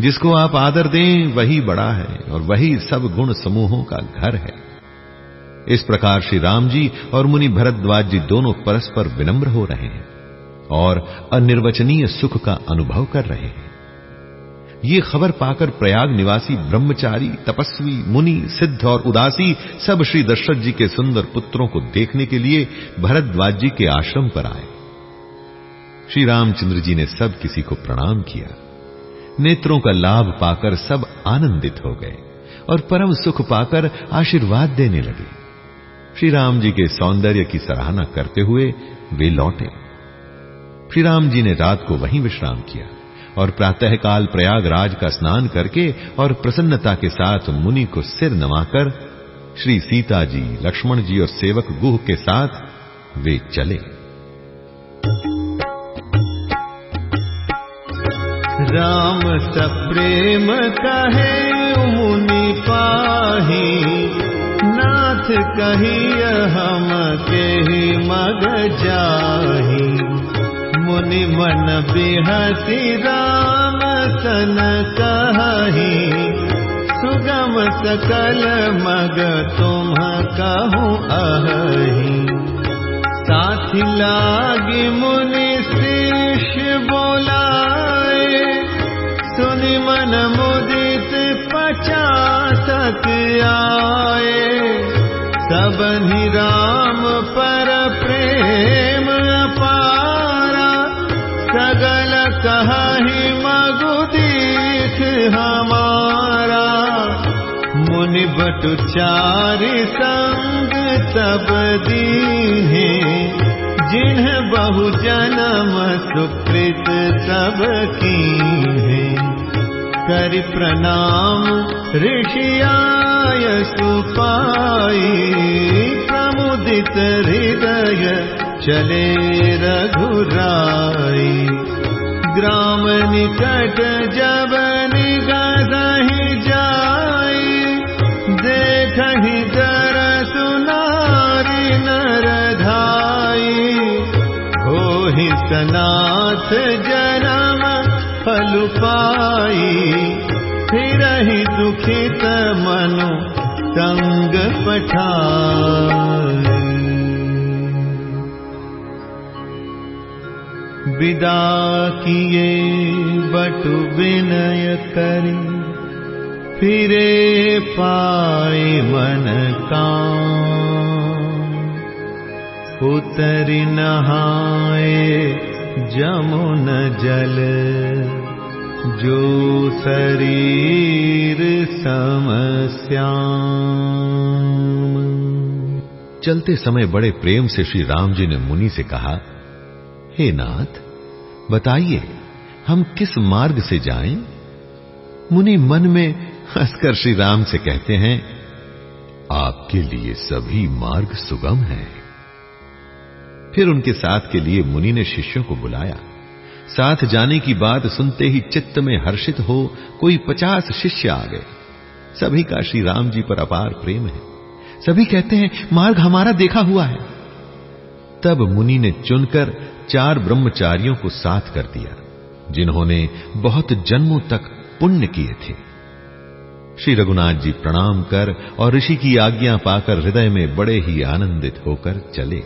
जिसको आप आदर दें, वही बड़ा है और वही सब गुण समूहों का घर है। इस प्रकार श्री राम जी और मुनि भरद्वाज जी दोनों परस्पर विनम्र हो रहे हैं और अनिर्वचनीय सुख का अनुभव कर रहे हैं। ये खबर पाकर प्रयाग निवासी, ब्रह्मचारी, तपस्वी, मुनि, सिद्ध और उदासी सब श्री दशरथ जी के सुंदर पुत्रों को देखने के लिए भरद्वाज जी के आश्रम पर आए। श्री रामचंद्र जी ने सब किसी को प्रणाम किया। नेत्रों का लाभ पाकर सब आनंदित हो गए और परम सुख पाकर आशीर्वाद देने लगे। श्री राम जी के सौंदर्य की सराहना करते हुए वे लौटे। श्री राम जी ने रात को वहीं विश्राम किया। और प्रातःकाल प्रयागराज का स्नान करके और प्रसन्नता के साथ मुनि को सिर नवाकर श्री सीता जी लक्ष्मण जी और सेवक गुह के साथ वे चले। राम सप्रेम कहे, मुनि पाही। नाथ कहिय हम के मग जाही। मुनि मन बिहसी राम सन कही। सुगम सकल मग तुम कहूँ अही साथी लागी मुनि शिष्य बोलाए सुनि मन मुदित पचासक आए। सबनि राम हमारा। मुनि बटु चारि संग सब दीने जिन्ह बहु जन्म सुकृत सब की कर प्रणाम ऋषियाय सुपाई प्रमुदित हृदय चले रघुराई। ग्राम निकट जब जर सु नर धा होहि सनाथ जनम फलु पाहि दुखित मनु तंग पठा विदा किए बटु विनय करी। फिरे पाए मन का उतरी नहाए जमुन जल, जो शरीर समस्या चलते समय बड़े प्रेम से श्री राम जी ने मुनि से कहा, हे नाथ, बताइए, हम किस मार्ग से जाएँ? मुनि मन में हंसकर श्री राम से कहते हैं, आपके लिए सभी मार्ग सुगम हैं। फिर उनके साथ के लिए मुनि ने शिष्यों को बुलाया। साथ जाने की बात सुनते ही चित्त में हर्षित हो कोई पचास शिष्य आ गए। सभी का श्री राम जी पर अपार प्रेम है। सभी कहते हैं, मार्ग हमारा देखा हुआ है। तब मुनि ने चुनकर चार ब्रह्मचारियों को साथ कर दिया, जिन्होंने बहुत जन्मों तक पुण्य किए थे। श्री रघुनाथ जी प्रणाम कर और ऋषि की आज्ञा पाकर हृदय में बड़े ही आनंदित होकर चले।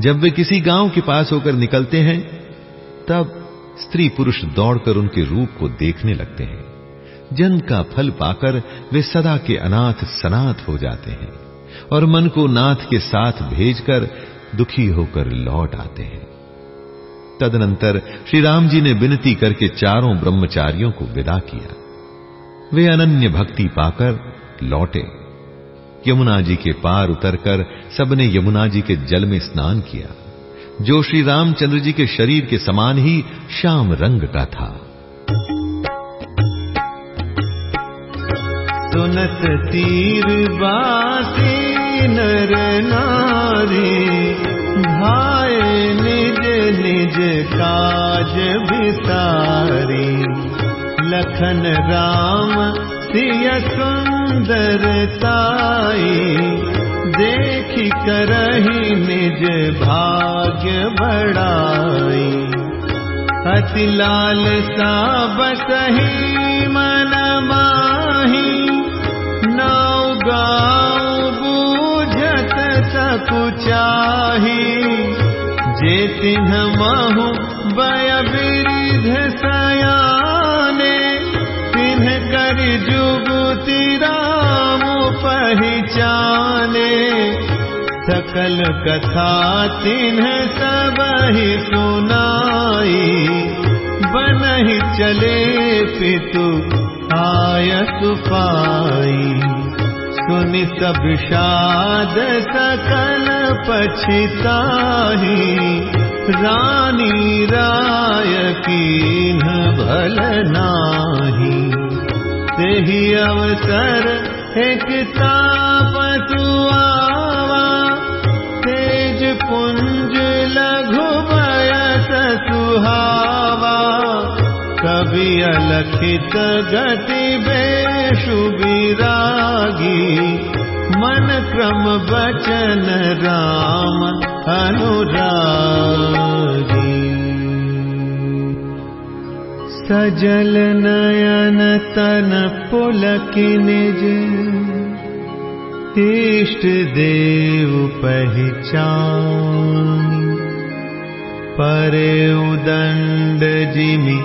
जब वे किसी गाँव के पास होकर निकलते हैं, तब स्त्री पुरुष दौड़कर उनके रूप को देखने लगते हैं। जन्म का फल पाकर वे सदा के अनाथ सनाथ हो जाते हैं और मन को नाथ के साथ भेजकर दुखी होकर लौट आते हैं। तदनंतर श्री राम जी ने विनती करके चारों ब्रह्मचारियों को विदा किया। वे अनन्य भक्ति पाकर लौटे। यमुना जी के पार उतरकर सबने यमुना जी के जल में स्नान किया। जो श्री रामचंद्र जी के शरीर के समान ही श्याम रंग का था। सुनत तीर बासी नर नारी भाई निज निज काज विसारी। लखन राम सिय सुंदर ताई देखी करही निज भाग्य बड़ाई अति लाल सा मन माही। नाव गाँव बूझत सकुचाही जे तिन्ह महु बय पहचाने सकल कथा तिन्ह सब ही सुनाई। बनहि चले पितु आयत पाई सुनि शाद सकल पछिताही रानी राय कीन भल नाही। तेहि अवसर तेज पुंज लघु बयस सुहावा। कवि अलखित गति विरागी मन क्रम बचन राम अनुरागी सजल नयन तन पुलक निज। इष्ट देव पहचान। परे उदंड जिमि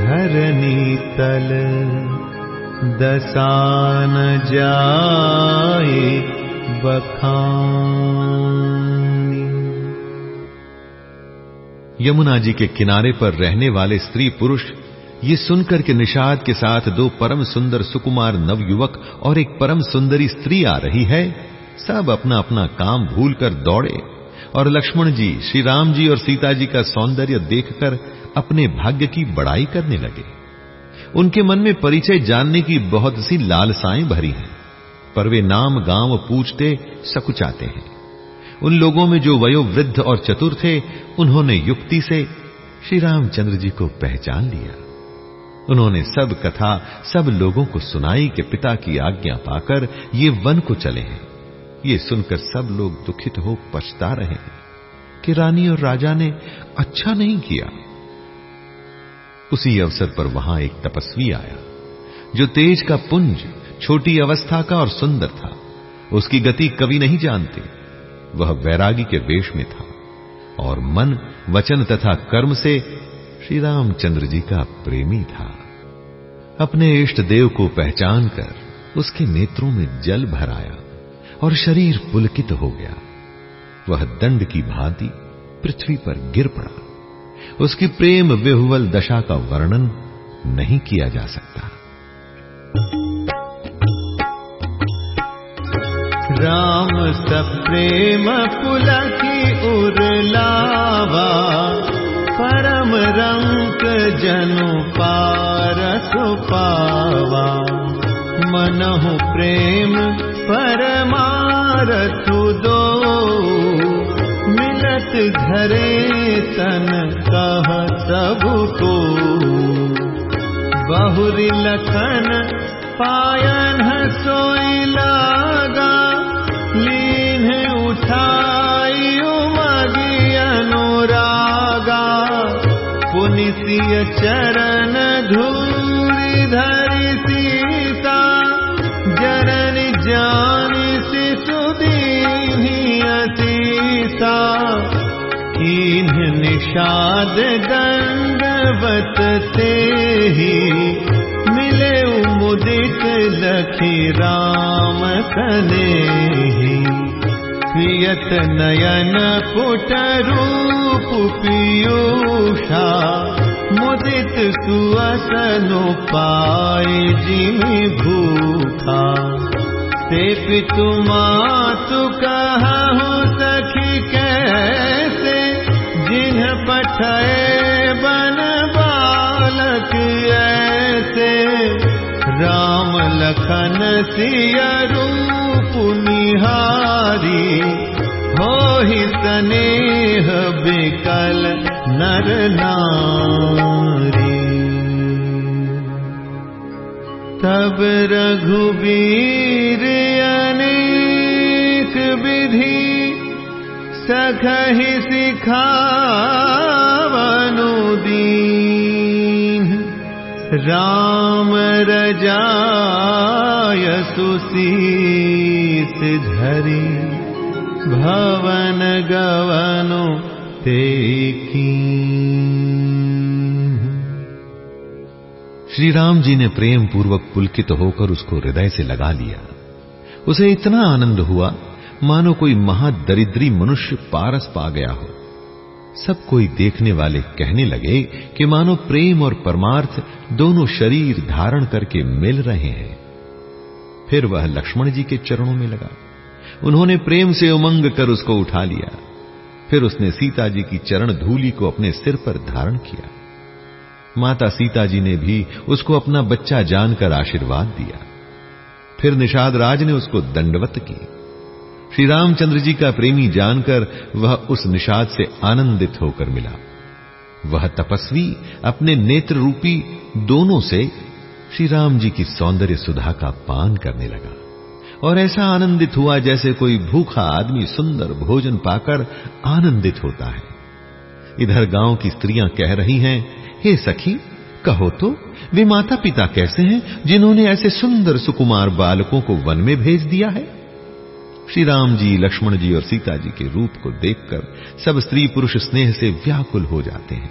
धरनी तल। दसान जाए बखानी। यमुना जी के किनारे पर रहने वाले स्त्री पुरुष ये सुनकर के निषाद के साथ दो परम सुंदर सुकुमार नवयुवक और एक परम सुंदरी स्त्री आ रही है। सब अपना अपना काम भूलकर दौड़े और लक्ष्मण जी श्री राम जी और सीता जी का सौंदर्य देखकर अपने भाग्य की बड़ाई करने लगे। उनके मन में परिचय जानने की बहुत सी लालसाएँ भरी हैं, पर वे नाम गाँव पूछते सकुचाते हैं। उन लोगों में जो वयोवृद्ध और चतुर थे, उन्होंने युक्ति से श्री रामचंद्र जी को पहचान लिया। उन्होंने सब कथा, सब लोगों को सुनाई कि पिता की आज्ञा पाकर ये वन को चले हैं। ये सुनकर सब लोग दुखित हो पछता रहे हैं कि रानी और राजा ने अच्छा नहीं किया। उसी अवसर पर वहाँ एक तपस्वी आया, जो तेज का पुंज, छोटी अवस्था का और सुंदर था। उसकी गति कभी नहीं जानते। वह वैरागी के वेश में था और मन, वचन तथा कर्म से श्री रामचंद्र जी का प्रेमी था। अपने इष्ट देव को पहचान कर उसके नेत्रों में जल भराया और शरीर पुलकित हो गया। वह दंड की भांति पृथ्वी पर गिर पड़ा। उसकी प्रेम विहुवल दशा का वर्णन नहीं किया जा सकता। राम सप्रेम पुलकी उरलावा परम रंक जनु पारस पावा। मनहु प्रेम परमारथु दो। मिलत धरे तन कह सबको बहुरी लखन पायन सोई लागा चरण धूरी धरि सीता जनन जानी शिशुदीनी अतीता कीन्ह निषाद दंडवत ते ही मिले लखी राम सने पियत नयन पुट रूप पीयूषा मुदित सुअसनु पाए जिमि भूखा। ते पितु मातु कहु सखी कैसे? जिन्ह पठय बन बालक ऐसे। राम लखन सिय रूप निहारी हो ही स्नेह बिकल नर नारी। तब रघुबीर अनेक विधि सखहि सिखावनु दीन। राम रजाय सुशीस धरि भवन गवनु तेकी श्री राम जी ने प्रेम पूर्वक पुलकित होकर उसको हृदय से लगा लिया। उसे इतना आनंद हुआ, मानो कोई महादरिद्री मनुष्य पारस पा गया हो। सब कोई देखने वाले कहने लगे कि मानो प्रेम और परमार्थ दोनों शरीर धारण करके मिल रहे हैं। फिर वह लक्ष्मण जी के चरणों में लगा। उन्होंने प्रेम से उमंग कर उसको उठा लिया। फिर उसने सीता जी की चरण धूली को अपने सिर पर धारण किया। माता सीता जी ने भी उसको अपना बच्चा जानकर आशीर्वाद दिया। फिर निषाद राज ने उसको दंडवत की। श्री रामचंद्र जी का प्रेमी जानकर वह उस निषाद से आनंदित होकर मिला। वह तपस्वी, अपने नेत्र रूपी दोनों से श्री राम जी की सौंदर्य सुधा का पान करने लगा। और ऐसा आनंदित हुआ जैसे कोई भूखा आदमी सुंदर भोजन पाकर आनंदित होता है। इधर गाँव की स्त्रियाँ कह रही हैं, हे सखी, कहो तो वे माता पिता कैसे हैं जिन्होंने ऐसे सुंदर सुकुमार बालकों को वन में भेज दिया है? श्री राम जी, लक्ष्मण जी और सीता जी के रूप को देखकर सब स्त्री पुरुष स्नेह से व्याकुल हो जाते हैं।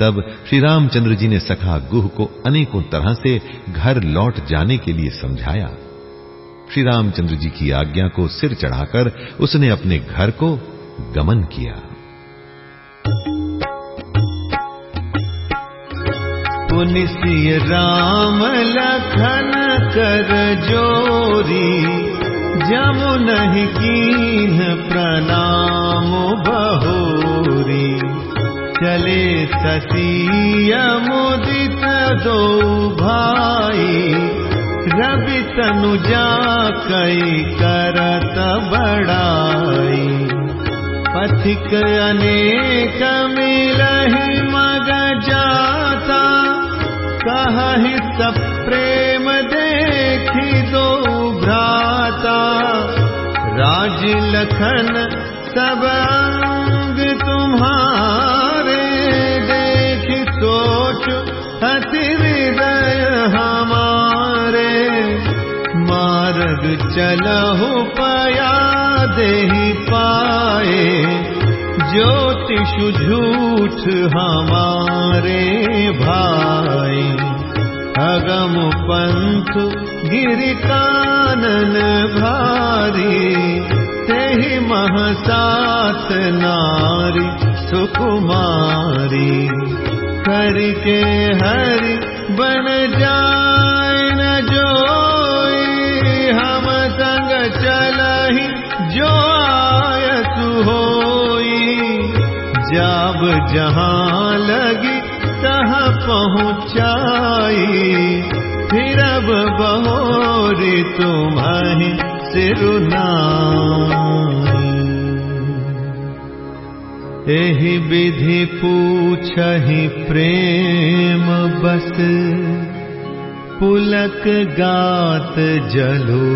तब श्री रामचंद्र जी ने सखा गुह को अनेकों तरह से घर लौट जाने के लिए समझाया। श्री रामचंद्र जी की आज्ञा को सिर चढ़ाकर उसने अपने घर को गमन किया। पुनिसिय राम लखन कर जोरी, जमु नहीं कीन प्रणाम बहोरी। चले सतीय मुदित दो भाई रवि तनुजा कई करत बड़ाई। पथिक अनेक मिलहि मग जाता। कहि सब प्रेम देखी दो भ्राता। राज लखन सब अंग तुम्हारे मार्ग चलहु पया पाए। ज्योतिषु हमारे भाई। अगम पंथ गिर कानन भारी। तेहि महसात नारी सुकुमारी। करके हरि बन जाय जब जहाँ लगी तह पहुँचाई अब बहोरी तुम्हें सिरुनाई एहि विधि पूछहि प्रेम बस पुलक गात जलु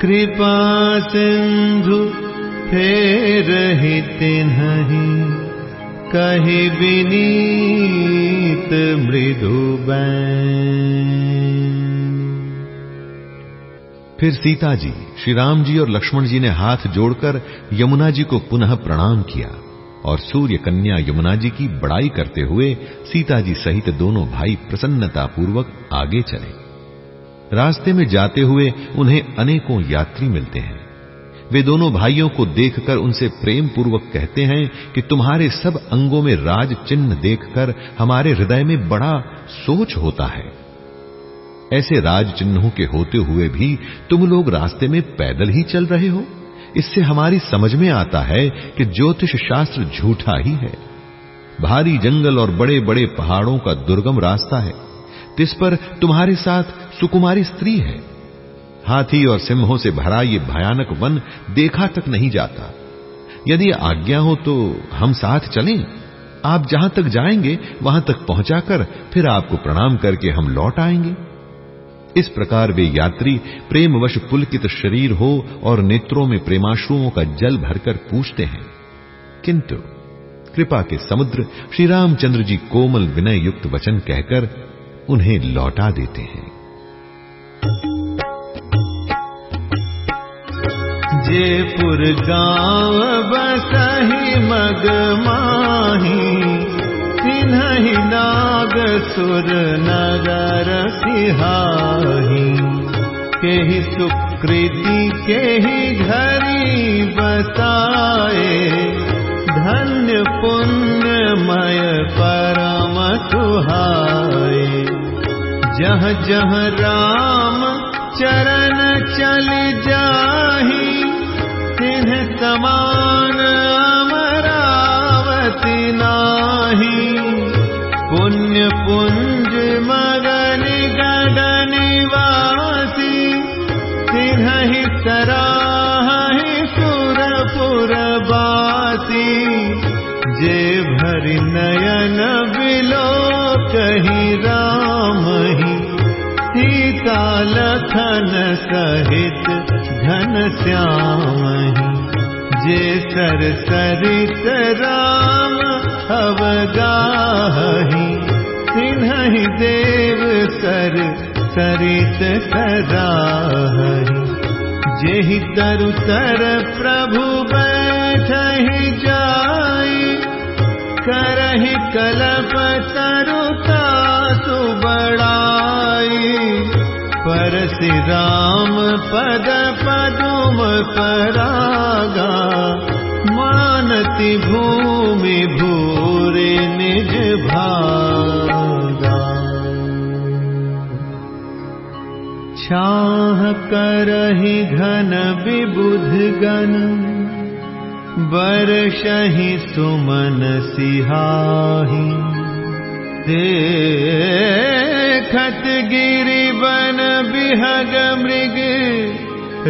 कृपा सिंधु फेर तिन्हि कहि विनीत मृदु फिर सीता जी, श्री राम जी और लक्ष्मण जी ने हाथ जोड़कर यमुना जी को पुनः प्रणाम किया और सूर्य कन्या यमुना जी की बड़ाई करते हुए सीता जी सहित दोनों भाई प्रसन्नता पूर्वक आगे चले। रास्ते में जाते हुए उन्हें अनेकों यात्री मिलते हैं। वे दोनों भाइयों को देखकर उनसे प्रेम पूर्वक कहते हैं कि तुम्हारे सब अंगों में राज चिन्ह देखकर हमारे हृदय में बड़ा सोच होता है। ऐसे राज चिन्हों के होते हुए भी तुम लोग रास्ते में पैदल ही चल रहे हो। इससे हमारी समझ में आता है कि ज्योतिष शास्त्र झूठा ही है। भारी जंगल और बड़े बड़े पहाड़ों का दुर्गम रास्ता है। जिस पर तुम्हारे साथ सुकुमारी स्त्री है। हाथी और सिंहों से भरा ये भयानक वन देखा तक नहीं जाता। यदि आज्ञा हो तो हम साथ चलें। आप जहाँ तक जाएँगे, वहाँ तक पहुंचाकर फिर आपको प्रणाम करके हम लौट आएँगे। इस प्रकार वे यात्री प्रेमवश पुलकित शरीर हो और नेत्रों में प्रेमाश्रुओं का जल भरकर पूछते हैं। किंतु कृपा के समुद्र श्री रामचंद्र जी कोमल विनय युक्त वचन कहकर उन्हें लौटा देते हैं। जयपुर गाँव बसही मग माही। तिन्हि नाग सुर नगर सिहाही। केहि सुकृति, केहि घरी बसाए। धन्य पुण्यमय परम सुहाए। जह जह राम चरण चल जाही समान अमरावती नाही। पुण्य पुंज मगन गढ़ निवासी तिन्हि सराहि सुरपुर बासी। जे भरि नयन बिलो कही राम ही। सीता लखन सहित घन श्याम जे सर सरित राम अवगाही। सिन्हि देव सर सरित सराही। जेहि तरु तर प्रभु बैठहि जाई। करहि कलप तरुता राम पद पदुम परागा। मानति भूमि भूरे निज भागा। छाह करहि घन विबुध गन बरषहि सुमन सिहाही देखत बन बिहग मृग,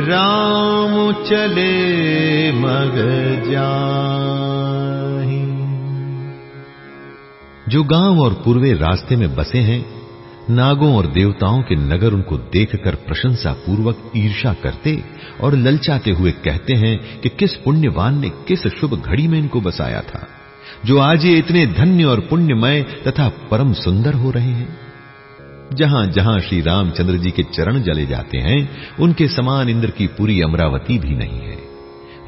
राम चले मग जा जो गाँव और पूर्वे रास्ते में बसे हैं, नागों और देवताओं के नगर उनको देखकर प्रशंसा पूर्वक ईर्षा करते और ललचाते हुए कहते हैं कि किस पुण्यवान ने किस शुभ घड़ी में इनको बसाया था। जो आज ये इतने धन्य और पुण्यमय तथा परम सुंदर हो रहे हैं। जहाँ जहाँ श्री रामचंद्र जी के चरण जले जाते हैं, उनके समान इंद्र की पूरी अमरावती भी नहीं है।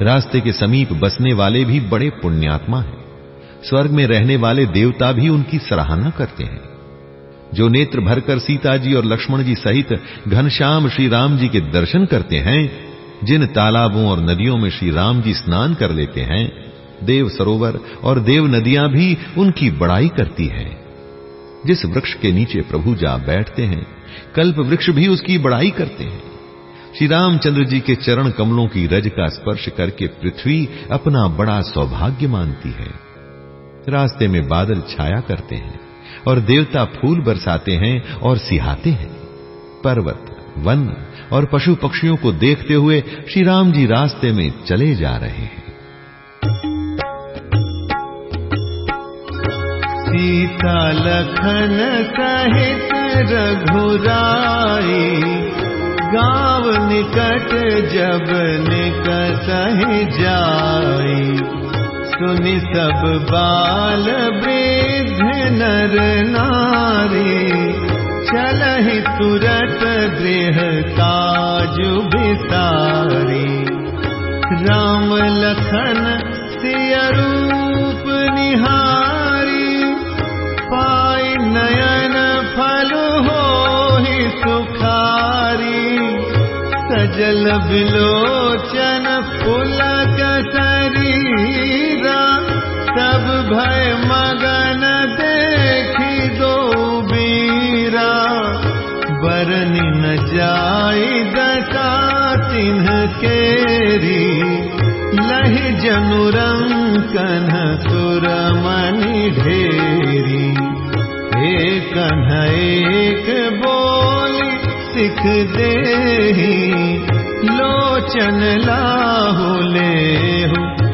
रास्ते के समीप बसने वाले भी बड़े पुण्यात्मा हैं। स्वर्ग में रहने वाले देवता भी उनकी सराहना करते हैं। जो नेत्र भरकर सीता जी और लक्ष्मण जी सहित घनश्याम श्री राम जी के दर्शन करते हैं, जिन तालाबों और नदियों में श्री राम जी स्नान कर लेते हैं देव सरोवर और देव नदियाँ भी उनकी बड़ाई करती हैं। जिस वृक्ष के नीचे प्रभु जा बैठते हैं, कल्प वृक्ष भी उसकी बड़ाई करते हैं। श्री रामचंद्र जी के चरण कमलों की रज का स्पर्श करके पृथ्वी अपना बड़ा सौभाग्य मानती है। रास्ते में बादल छाया करते हैं और देवता फूल बरसाते हैं और सिहाते हैं। पर्वत, वन और पशु पक्षियों को देखते हुए श्री राम जी रास्ते में चले जा रहे हैं। सीता लखन सहित रघुराई गांव निकट जब निकट जाई। सुनि सब बाल वृद्ध नर नारी चलहि तुरत गृह काज विसारी राम लखन सिय शरीरा सब भय मगन देखी दो बीरा। बरनी न जाई तिन्ह केरी लहि जनुरंकन सुरमणि ढेरी। एक एक बोली सिख दे लोचन लाहु ले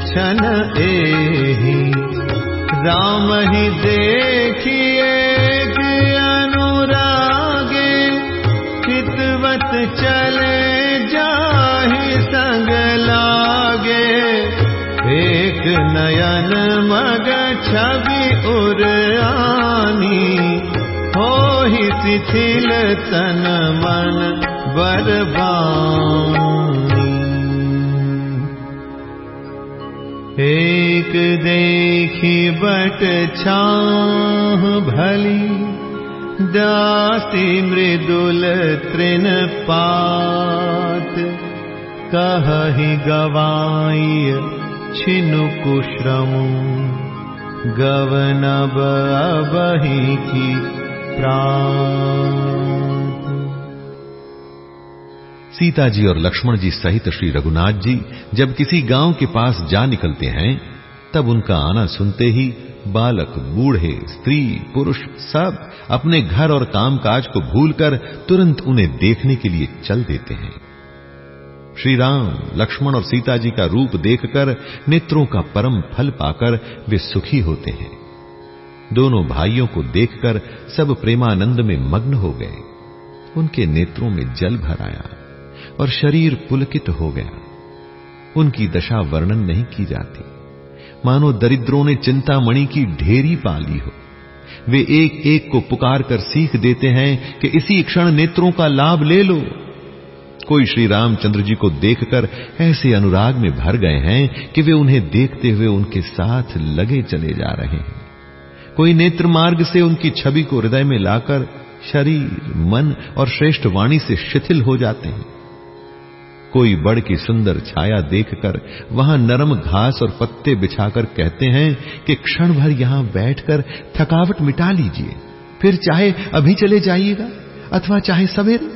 छन एही। राम ही देखिए अनुरागे चितवत चले जाहि संग लागे। एक नयन मग छवि उर आनी शिथिल तन मन बरबानी। एक देखी बट छाह भली दासी मृदुल तृण पात। कहि गवाई छिनु कुश्रमु की सीता जी और लक्ष्मण जी सहित श्री रघुनाथ जी जब किसी गाँव के पास जा निकलते हैं, तब उनका आना सुनते ही बालक, बूढ़े, स्त्री, पुरुष सब अपने घर और कामकाज को भूलकर तुरंत उन्हें देखने के लिए चल देते हैं। श्री राम, लक्ष्मण और सीता जी का रूप देखकर नेत्रों का परम फल पाकर वे सुखी होते हैं। दोनों भाइयों को देखकर सब प्रेमानंद में मग्न हो गए। उनके नेत्रों में जल भर आया और शरीर पुलकित हो गया। उनकी दशा वर्णन नहीं की जाती। मानो दरिद्रों ने चिंतामणि की ढेरी पाली हो। वे एक एक को पुकार कर सीख देते हैं कि इसी क्षण नेत्रों का लाभ ले लो। कोई श्री रामचंद्र जी को देखकर ऐसे अनुराग में भर गए हैं कि वे उन्हें देखते हुए उनके साथ लगे चले जा रहे हैं। कोई नेत्र मार्ग से उनकी छवि को हृदय में लाकर शरीर, मन और श्रेष्ठ वाणी से शिथिल हो जाते हैं। कोई बड़ की सुंदर छाया देखकर वहाँ नरम घास और पत्ते बिछाकर कहते हैं कि क्षण भर यहाँ बैठकर थकावट मिटा लीजिए, फिर चाहे अभी चले जाइएगा अथवा चाहे सवेरे।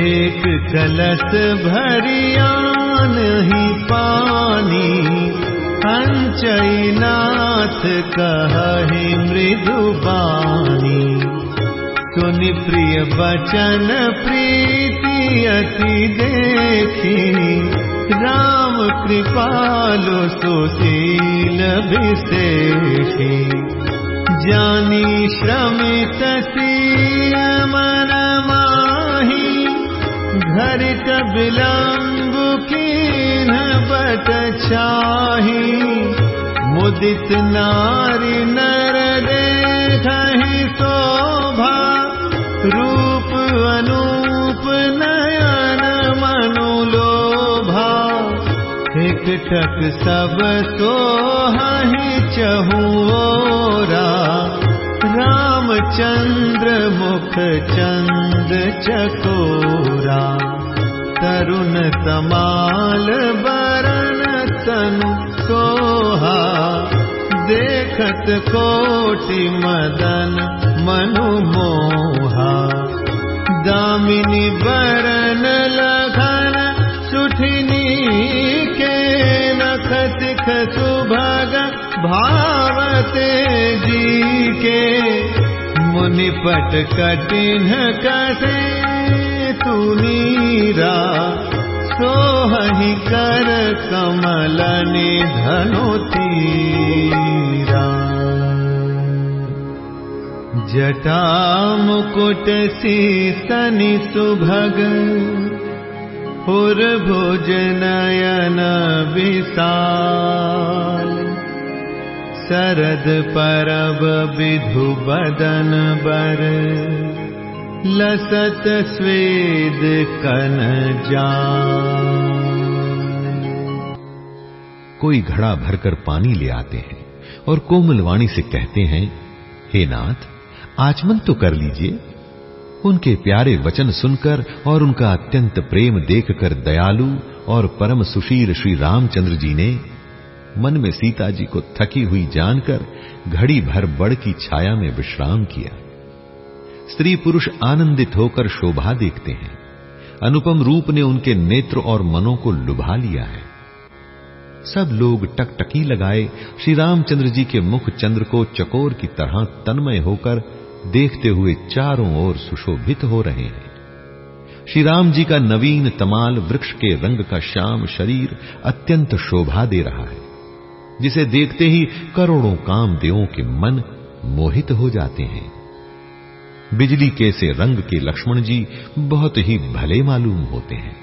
एक कलश भरिया नहीं पानी नाथ कही मृदुबानी सुनि प्रिय बचन प्रीति अति देखी। राम कृपालु सुशील विशेषी। जानी श्रमित मन माही। घर विलम्ब चाही मुदित नारी नर देखहि शोभा रूप अनूप नयन मनुलोभा एक टक सब सोहि चहुओरा रामचंद्र मुख चंद चकोरा। तरुण तमाल बरन तनु सोहा देखत कोटि मदन मनु मोहा। दामिनी बरन लखन सुठिनी के नख सिख सुभग भावते जी के मुनिपट कठिन कसे तू ोहि कमलनि धनोति जटा मुकुटी तनि सुभगुर भुजनयन विसार शरद परब विधु बदन बर लसत स्वेद कन जान। कोई घड़ा भरकर पानी ले आते हैं और कोमलवाणी से कहते हैं, हे नाथ, आचमन तो कर लीजिए। उनके प्यारे वचन सुनकर और उनका अत्यंत प्रेम देखकर दयालु और परम सुशील श्री रामचंद्र जी ने मन में सीता जी को थकी हुई जानकर घड़ी भर बड़ की छाया में विश्राम किया। स्त्री पुरुष आनंदित होकर शोभा देखते हैं। अनुपम रूप ने उनके नेत्र और मनों को लुभा लिया है। सब लोग टकटकी लगाए, श्री रामचंद्र जी के मुख चंद्र को चकोर की तरह तन्मय होकर देखते हुए चारों ओर सुशोभित हो रहे हैं। श्री राम जी का नवीन तमाल वृक्ष के रंग का श्याम शरीर अत्यंत शोभा दे रहा है, जिसे देखते ही करोड़ों कामदेवों के मन मोहित हो जाते हैं। बिजली के से रंग के लक्ष्मण जी बहुत ही भले मालूम होते हैं।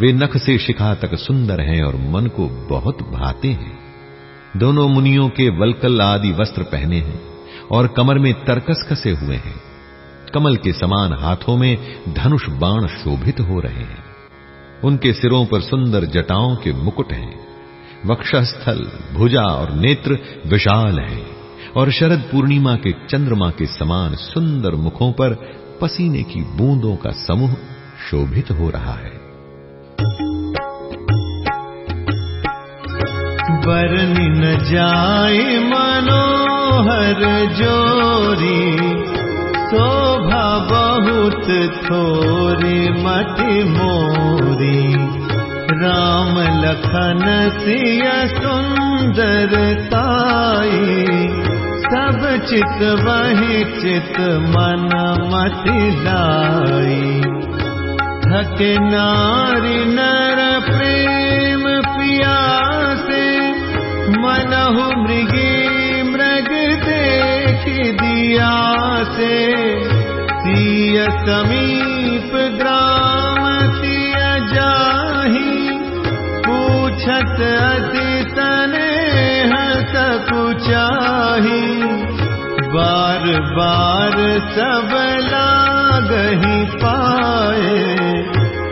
वे नख से शिखा तक सुंदर हैं और मन को बहुत भाते हैं। दोनों मुनियों के वलकल आदि वस्त्र पहने हैं और कमर में तरकस कसे हुए हैं। कमल के समान हाथों में धनुष बाण शोभित हो रहे हैं। उनके सिरों पर सुंदर जटाओं के मुकुट हैं। वक्षस्थल, भुजा और नेत्र विशाल हैं। और शरद पूर्णिमा के चंद्रमा के समान सुंदर मुखों पर पसीने की बूंदों का समूह शोभित हो रहा है। बरनि न जाय मनोहर जोरी, शोभा बहुत थोरी मति मोरी। राम लखन सिय सुंदर ताई सब चित वही चित मन मति लाई। थके नारी नर प्रेम पियासे मनहु मृगी मृग देख दिया ग्राम सिय जाही पूछत अति बार बार सब लागही पाए।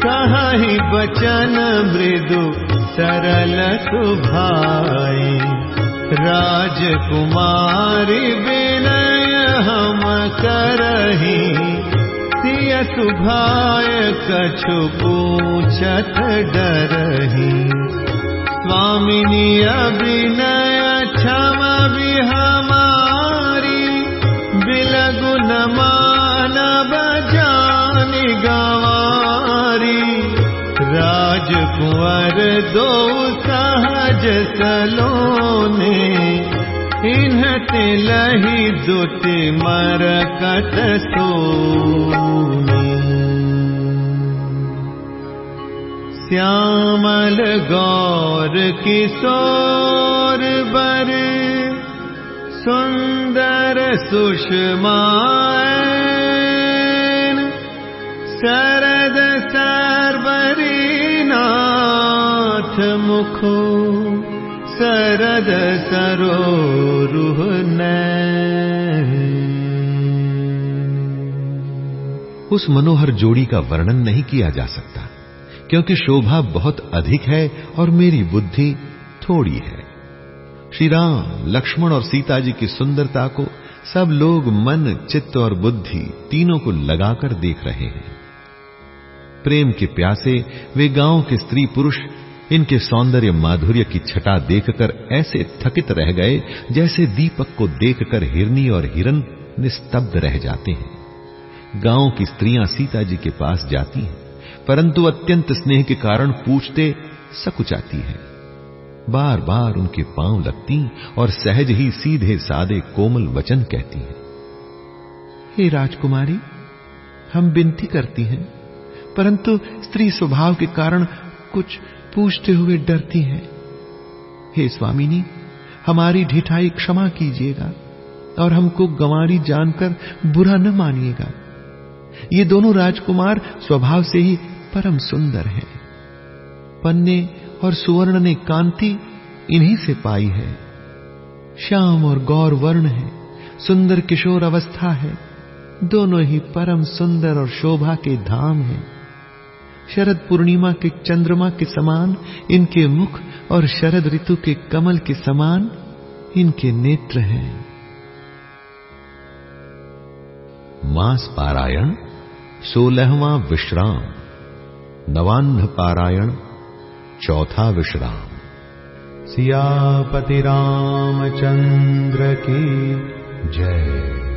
कही बचन मृदु सरल सुभाए राजकुमारी विनय हम करही। सिय सुभाय कछु पूछत डरही। स्वामिनी अभिनय क्षम हमारी जान गवारी। राजकुंवर दो सहज सलोने। इन्ह लही दुति मरकत सोनी। श्यामल गौर किशोर बर सुंदर सुषमायन, शरद सरबरीनाथ मुखो, शरद सरोरुह उस मनोहर जोड़ी का वर्णन नहीं किया जा सकता, क्योंकि शोभा बहुत अधिक है और मेरी बुद्धि थोड़ी है। श्री राम लक्ष्मण और सीता जी की सुंदरता को सब लोग मन, चित्त और बुद्धि तीनों को लगाकर देख रहे हैं। प्रेम के प्यासे वे गाँव के स्त्री पुरुष, इनके सौंदर्य माधुर्य की छटा देखकर ऐसे थकित रह गए जैसे दीपक को देखकर हिरनी और हिरन निस्तब्ध रह जाते हैं। गाँव की स्त्रियाँ सीता जी के पास जाती हैं, परंतु अत्यंत स्नेह के कारण पूछते सकुचाती है। बार बार उनके पाँव लगती और सहज ही सीधे सादे कोमल वचन कहती हैं। हे राजकुमारी, हम विनती करती हैं, परंतु स्त्री स्वभाव के कारण कुछ पूछते हुए डरती हैं। हे स्वामिनी, हमारी ढिठाई क्षमा कीजिएगा और हमको गंवारी जानकर बुरा न मानिएगा। ये दोनों राजकुमार स्वभाव से ही परम सुंदर हैं। पन्ने और सुवर्ण ने कांति इन्हीं से पाई है। श्याम और गौर वर्ण है, सुंदर किशोर अवस्था है, दोनों ही परम सुंदर और शोभा के धाम हैं। शरद पूर्णिमा के चंद्रमा के समान, इनके मुख और शरद ऋतु के कमल के समान इनके नेत्र हैं। मास पारायण, सोलहवा विश्राम नवान्ह पारायण चौथा विश्राम। सियापति रामचंद्र की जय।